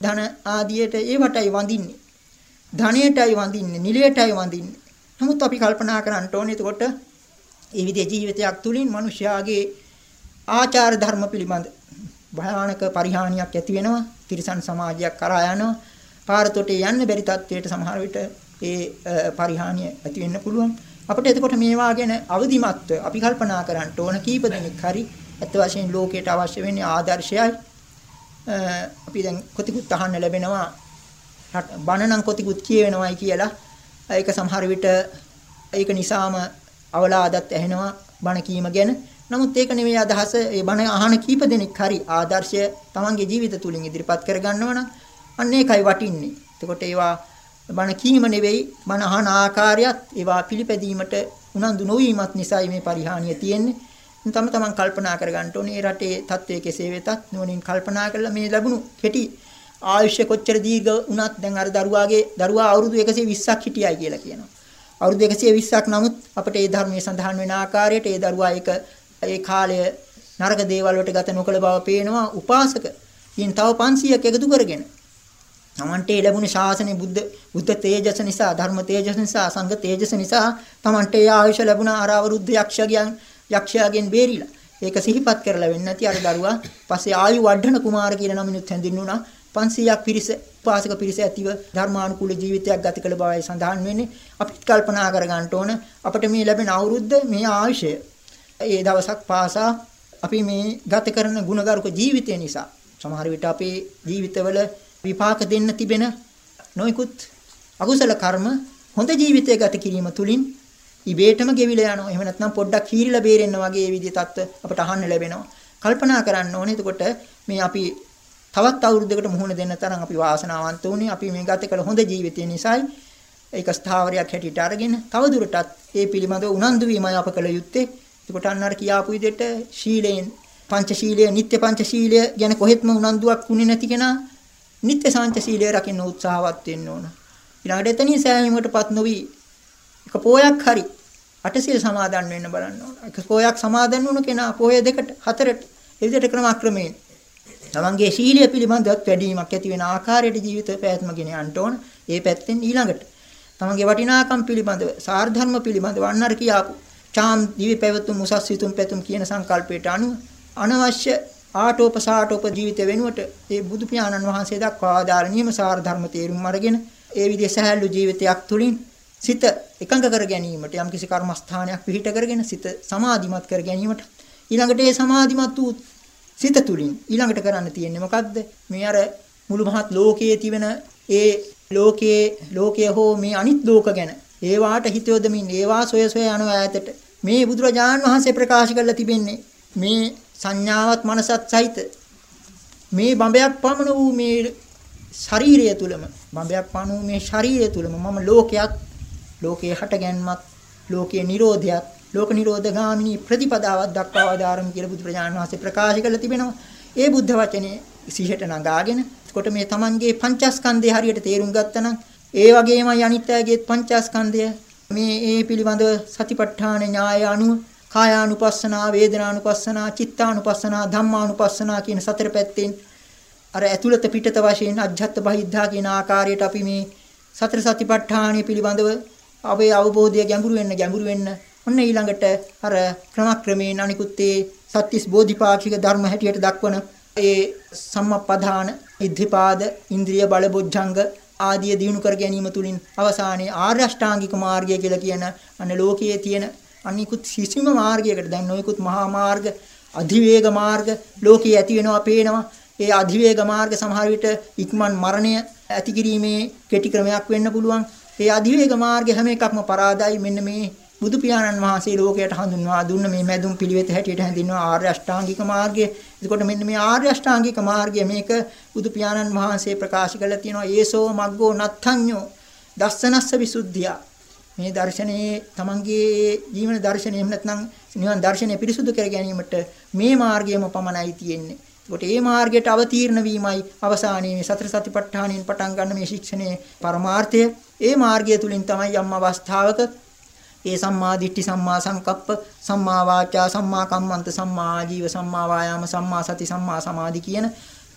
ධන ආදියට ඒවටයි වඳින්නේ. ධනයටයි වඳින්නේ, නිලයටයි වඳින්නේ. නමුත් අපි කල්පනා කරන්න ඕනේ එතකොට ඒ විදිහේ ජීවිතයක් තුලින් මිනිස්යාගේ ආචාර ධර්ම පිළිබඳ භයානක පරිහානියක් ඇති වෙනවා. තිරිසන් සමාජයක් කරා යනවා. පාරතොටේ යන්න බැරි තත්වයට සමහර විට ඒ පරිහානිය ඇති වෙන්න පුළුවන්. අපිට එතකොට මේවා ගැන අවදිමත්ව අපි කල්පනා කරන්න ඕන කීප දෙනෙක් හරි අත් වශයෙන් ලෝකයට අවශ්‍ය වෙන්නේ ආදර්ශයයි. අපි දැන් කොතිකුත් අහන්න ලැබෙනවා බණ නම් කොතිකුත් කියවෙනවයි කියලා. ඒක සමහර විට ඒක නිසාම අවලාදත් ඇහෙනවා බණ කීම ගැන. නමුත් ඒක නෙවෙයි අදහස. ඒ බණ අහන කීප දෙනෙක් හරි ආදර්ශය තමන්ගේ ජීවිත තුලින් ඉදිරිපත් කරගන්නව නම් අන්න ඒකයි වටින්නේ. එතකොට ඒවා බණ කීම නෙවෙයි බණ අහන ආකාරයත් ඒවා පිළිපැදීමට උනන්දු නොවීමත් නිසායි මේ පරිහානිය තියෙන්නේ. තම තමන් කල්පනා කරගන්න ඕනේ රටේ තත්ත්වය කෙසේ වෙතත් නුවණින් කල්පනා කරලා මේ ලැබුණු කෙටි ආයුෂ කොච්චර දීර්ඝ වුණත් දැන් අර දරුවාගේ දරුවා අවුරුදු 120ක් හිටියයි කියලා කියනවා. අවුරුදු 120ක් නමුත් අපිට ඒ ධර්මයේ සඳහන් වෙන ආකාරයට ඒ දරුවා එක ඒ කාලය නරක දේවල් වලට ගත නොකළ බව පේනවා උපාසක. ඉන් තව 500ක් එකතු කරගෙන. තමන්ට ලැබුණ ශාසනය බුද්ධ බුද්ධ තේජස නිසා ධර්ම තේජස නිසා සංඝ තේජස නිසා තමන්ට ආයුෂ ලැබුණ අර අවුරුද්ද යක්ෂයන් යක්ෂයාගෙන් බේරිලා. ඒක සිහිපත් කරලා වෙන්නේ නැති අර දරුවා පස්සේ ආයු වඩන කුමාර කියන නමිනුත් හැඳින්වුණා. 500ක් පිරිස උපාසක පිරිස ඇතිව ධර්මානුකූල ජීවිතයක් ගත කළ බවයි සඳහන් වෙන්නේ. අපිත් කල්පනා කර ගන්න ඕන අපිට මේ ලැබෙන අවුරුද්ද මේ ආයුෂය. ඒ දවසක් පාසා අපි මේ ගත කරන ಗುಣගරුක ජීවිතය නිසා සමහර විට අපේ ජීවිතවල විපාක දෙන්න තිබෙන නොයිකුත් අකුසල කර්ම හොඳ ජීවිතය ගත කිරීම තුළින් ඉබේටම ගෙවිලා යනවා. එහෙම නැත්නම් පොඩ්ඩක් කීරිලා බේරෙන්න වගේ විදිහ තත්ත්ව අපට අහන්න ලැබෙනවා. කල්පනා කරන්න ඕනේ. එතකොට මේ අපි තවත් අවුරුද්දකට මුහුණ දෙන්න තරම් අපි වාසනාවන්ත වුණේ. අපි මේ ගත කළ හොඳ ජීවිතය නිසායි. ඒක ස්ථාවරයක් හැටියට අරගෙන තවදුරටත් ඒ පිළිබඳව උනන්දු වීමයි අප කළ යුත්තේ. එතකොට අන්න අර කියාපු විදිහට ශීලයෙන් පංචශීලය, නිත්‍ය පංචශීලය ගැන කොහෙත්ම උනන්දුවක් වුණේ නැති කෙනා නිත්‍ය පංචශීලය රකින්න උත්සාහවත් වෙන්න ඕන. ඊළඟට එතනින් සෑහීමකටපත් නොවි එක පෝයක් හරි අටසිල් සමාදන් වෙන්න බලන්න ඕන. එක පෝයක් සමාදන් වුණ කෙනා පෝය දෙකට හතරට ඒ විදිහට ක්‍රමක්‍රමයෙන් තමන්ගේ ශීලය පිළිබඳවත් වැඩිවීමක් ඇති වෙන ආකාරයට ජීවිත පැවැත්ම ගෙන යන්න ඕන. ඒ පැත්තෙන් ඊළඟට තමන්ගේ වටිනාකම් පිළිබඳව, සාර්ධර්ම පිළිබඳව අන්නර කියාපු චාම් දිවි පැවතුම් උසස් සිතුම් පැතුම් කියන සංකල්පයට අනුව අනවශ්‍ය ආටෝප සාටෝප ජීවිත වෙනුවට ඒ බුදු පියාණන් වහන්සේ දක්වා ආදාළ නියම සාර්ධර්ම තේරුම් අරගෙන ඒ විදිහේ සහැල්ලු ජීවිතයක් තුළින් සිත එකඟ කර ගැනීමට යම්කිසි කර්මස්ථානයක් පිහිට කරගෙන සිත සමාධිමත් කර ගැනීමට ඊළඟට ඒ සමාධිමත් වූ සිත තුලින් ඊළඟට කරන්න තියෙන්නේ මොකද්ද? මේ අර මුළු මහත් ලෝකයේ තිබෙන ඒ ලෝකයේ ලෝකය හෝ මේ අනිත් ලෝක ගැන ඒවාට හිත යොදමින් ඒවා සොය සොය යන ඈතට මේ බුදුරජාන් වහන්සේ ප්‍රකාශ කරලා තිබෙන්නේ මේ සංඥාවත් මනසත් සහිත මේ බඹයක් පමණ වූ මේ ශරීරය තුලම බඹයක් පමණ වූ මේ ශරීරය තුලම මම ලෝකයක් ලෝකයේ හටගැන්මක් ලෝකයේ නිරෝධයක් ලෝක නිරෝධගාමිනී ප්‍රතිපදාවක් දක්වා වදාරමු කියලා බුදු ප්‍රජාණන් වහන්සේ ප්‍රකාශ කරලා තිබෙනවා. ඒ බුද්ධ වචනේ සිහියට නගාගෙන එතකොට මේ Tamanගේ පංචස්කන්ධය හරියට තේරුම් ගත්තනම් ඒ වගේම අනිත්‍යයේ පංචස්කන්ධය මේ ඒ පිළිබඳව සතිපට්ඨාන න්‍යාය අනුව කායානුපස්සනා වේදනානුපස්සනා චිත්තානුපස්සනා ධම්මානුපස්සනා කියන සතර පැත්තෙන් අර ඇතුළත පිටත වශයෙන් අජ්ජත් බහිද්ධා කියන ආකාරයට අපි මේ සතර සතිපට්ඨානිය පිළිබඳව අපේ අවබෝධය ගැඹුරු වෙන්න ගැඹුරු වෙන්න. ඔන්න ඊළඟට අර ක්‍රමක්‍රමයෙන් අනිකුත් ඒ සත්‍තිස් බෝධිපාක්ෂික ධර්ම හැටියට දක්වන ඒ සම්මප්පදාන ඉද්ධිපාද ඉන්ද්‍රිය බල බොජ්ජංග ආදිය දිනු කර ගැනීම තුලින් අවසානයේ ආර්ය අෂ්ටාංගික මාර්ගය කියලා කියන අන්න ලෝකයේ තියෙන අනිකුත් කිසිම මාර්ගයකට දැන් නොයෙකුත් මහා මාර්ග අධිවේග මාර්ග ලෝකයේ ඇති වෙනවා පේනවා. ඒ අධිවේග මාර්ග සමහර විට ඉක්මන් මරණය ඇති කිරීමේ කෙටි ක්‍රමයක් වෙන්න පුළුවන්. ඒ අධිවේග මාර්ග හැම එකක්ම පරාදයි මෙන්න මේ බුදු පියාණන් වහන්සේ ලෝකයට හඳුන්වා දුන්න මේ මැදුම් පිළිවෙත හැටියට හැඳින්වනවා ආර්ය අෂ්ටාංගික මාර්ගය. එතකොට මෙන්න මේ ආර්ය අෂ්ටාංගික මාර්ගය මේක බුදු පියාණන් වහන්සේ ප්‍රකාශ කරලා තියෙනවා ඒසෝ මග්ගෝ නත්ථඤ්ඤෝ දස්සනස්ස විසුද්ධිය. මේ දර්ශනයේ තමන්ගේ ජීවන දර්ශනය එහෙම නැත්නම් නිවන් දර්ශනය පිරිසුදු කර ගැනීමට මේ මාර්ගයම පමණයි තියෙන්නේ. ඒකට මේ මාර්ගයට අවතීර්ණ වීමයි අවසානයේ මේ සතර සතිපට්ඨානයෙන් පටන් ගන්න මේ ශික්ෂණයේ පරමාර්ථය. ඒ මාර්ගය තුලින් තමයි යම් අවස්ථාවක ඒ සම්මා දිට්ඨි සම්මා සංකප්ප සම්මා වාචා සම්මා කම්මන්ත සම්මා ආජීව සම්මා වායාම සම්මා සති සම්මා සමාධි කියන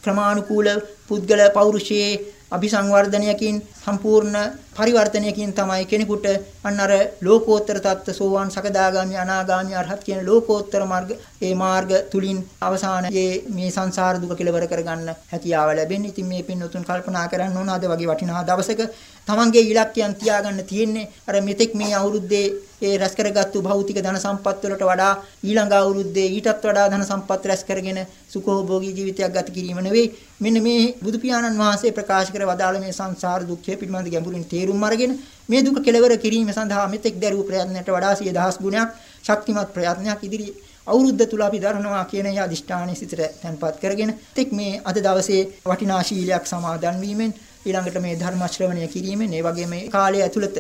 ක්‍රමානුකූල පුද්ගල පෞරුෂයේ අභිසංවර්ධනයකින් සම්පූර්ණ පරිවර්තනයකින් තමයි කෙනෙකුට අන්න අර ලෝකෝත්තර தත්ත්ව සෝවාන් සකදාගාමි අනාගාමි අරහත් කියන ලෝකෝත්තර මාර්ග ඒ මාර්ග තුලින් අවසානයේ මේ සංසාර දුක කෙලවර කරගන්න හැකියාව ලැබෙන්නේ. ඉතින් මේ පින්නතුන් කල්පනා කරන්න ඕන අද වගේ වටිනා දවසක තමන්ගේ ඉලක්කයන් තියාගන්න තියෙන්නේ. අර මෙතෙක් මේ අවුරුද්දේ ඒ රැස් කරගත්තු භෞතික ධන සම්පත් වලට වඩා ඊළඟ අවුරුද්දේ ඊටත් වඩා ධන සම්පත් රැස් කරගෙන සුඛෝභෝගී ජීවිතයක් ගත කිරීම නෙවෙයි. මෙන්න මේ බුදු පියාණන් වහන්සේ ප්‍රකාශ කර වදාළ මේ සංසාර දුක්ඛය පිළිබඳ ගැඹුරින් තේරුම් අරගෙන මේ දුක කෙලවර කිරීම සඳහා මෙතෙක් දරූ ප්‍රයත්නයට වඩා සිය දහස් ගුණයක් ශක්තිමත් ප්‍රයත්නයක් ඉදිරි අවුරුද්ද තුල අපි දරනවා කියන ඒ අදිෂ්ඨානයේ සිතට තැන්පත් කරගෙන තෙක් මේ අද දවසේ වටිනා ශීලයක් සමාදන් වීමෙන් ඊළඟට මේ ධර්ම ශ්‍රවණය කිරීමෙන් ඒ වගේම මේ කාලය ඇතුළත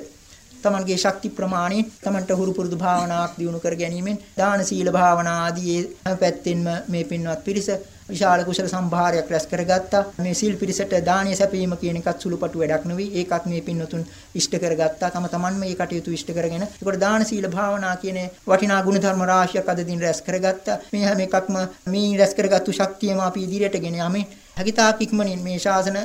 තමන්ගේ ශක්ති ප්‍රමාණය තමන්ට හුරු පුරුදු භාවනාවක් දියුණු කර ගැනීමෙන් දාන සීල භාවනා ආදී හැම පැත්තෙන්ම මේ පින්වත් පිරිස විශාල කුසල සම්භාරයක් රැස් කරගත්තා. මේ සීල් පිරිසට දානීය සැපීම කියන එකත් සුළුපටු වැඩක් නෙවෙයි. ඒකත් මේ පින්වතුන් ඉෂ්ට කරගත්තා. තම තමන් මේ කටයුතු ඉෂ්ට කරගෙන ඒකට දාන සීල භාවනා කියන වටිනා ගුණ ධර්ම රාශියක් අද දින රැස් කරගත්තා. මේ හැම එකක්ම මේ රැස් කරගත්තු ශක්තියම අපි ඉදිරියට ගෙන යමින් හැකිතාක් ඉක්මනින් මේ ශාසන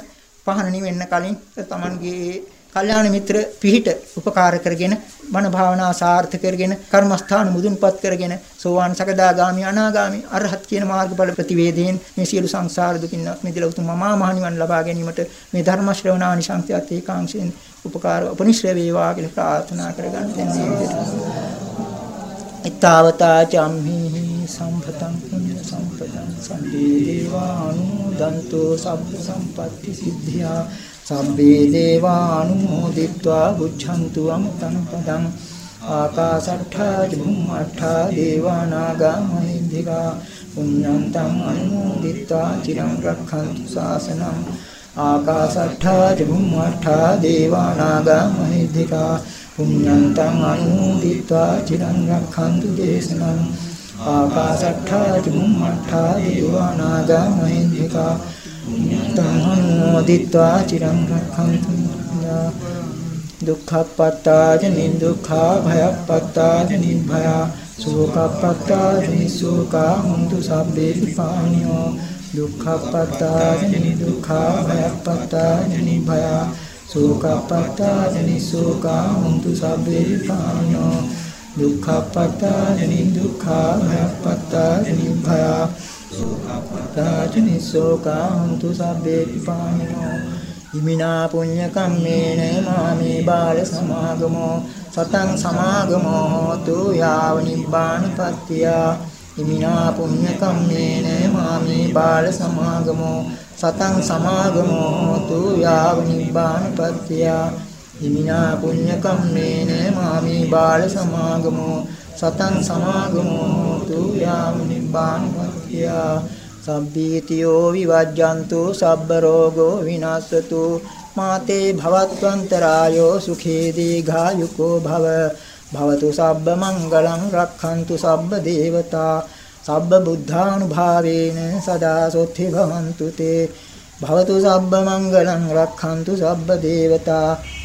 පහන නිවෙන්න කලින් තමන්ගේ කල්යාණ මිත්‍ර පිහිට උපකාර කරගෙන බණ භාවනා සාර්ථක කරගෙන කර්මස්ථාන මුදුන්පත් කරගෙන සෝවාන් සකදාගාමි අනාගාමි අරහත් කියන මාර්ගඵල ප්‍රතිවේදයෙන් මේ සියලු සංසාර දුකින් මිදලා උතුම් මමා මහ නිවන් ලබා ගැනීමට මේ ධර්ම ශ්‍රවණානි සංත්‍යත් ඒකාංශයෙන් උපකාර උපනිශ්‍රේ වේවා කියලා ප්‍රාර්ථනා කරගන්න දැන් මේ විදිහට ඊතාවතා චම්හි සම්පතං පුඤ්ඤ සම්පතං සම්පේ බුද්ධන්තෝ සබ්බ සම්පatti සිද්ධියා සම්බේ දේවානුමෝදිත්වා බුද්ධන්තු අමතං පදං ආකාසට්ඨා චුම්මට්ඨා දේවානාගා මහින්దికා පුඤ්ඤන්තං අනුමෝදිත්වා චිරං රක්ඛන්තු ශාසනං ආකාසට්ඨා චුම්මට්ඨා දේවානාගා මහින්దికා පුඤ්ඤන්තං අනුමෝදිත්වා චිරං රක්ඛන්තු දේශනං ආකාසට්ඨා චුම්මට්ඨා දේවානාගා මහින්దికා පුඤ්ඤතං අනුමෝදිත්වා චිරං රක්ඛන්තු දුක්ඛප්පත්තා ච නිදුක්ඛා භයප්පත්තා ච නිභයා සෝකප්පත්තා ච නිසෝකා හුන්තු සබ්බේ විපාණියෝ දුක්ඛප්පත්තා ච නිදුක්ඛා භයප්පත්තා ච නිභයා සෝකප්පත්තා ච නිසෝකා හුන්තු සබ්බේ විපාණියෝ දුක්ඛප්පත්තාජ නිදුක්ඛා භයප්පත්තාජ නිභයා සෝකාපත්තාචනිසෝකාන්තු සබ්බේ පිපානිනෝ ඉමිනා පුඤ්ඤ කම්මේන මාමේ බාල සමාගමෝ සතං සමාගමෝ හෝතු යාව නිබ්බානපත්තිය ඉමිනා පුඤ්ඤ කම්මේන මාමේ බාල සමාගමෝ සතං සමාගමෝ හෝතු යාව නිබ්බානපත්තිය ඉමිනා පුඤ්ඤ කම්මේන මාමේ බාල සමාගමෝ. සතං සමාගමෝ. හෝතු යාම නිබ්බානපත්තිය සම්පීතියෝ විවජ්ජන්තු සබ්බ රෝගෝ විනාශතු. මාතේ භවත්වන්තරායෝ සුඛේ දීඝායුකෝ භව. භවතු සබ්බ මංගලං රක්ඛන්තු සබ්බ දේවතා. සබ්බ බුද්ධානුභාවේන සදා සොත්ති භවන්තු තේ. භවතු සබ්බ මංගලං රක්ඛන්තු සබ්බ දේවතා.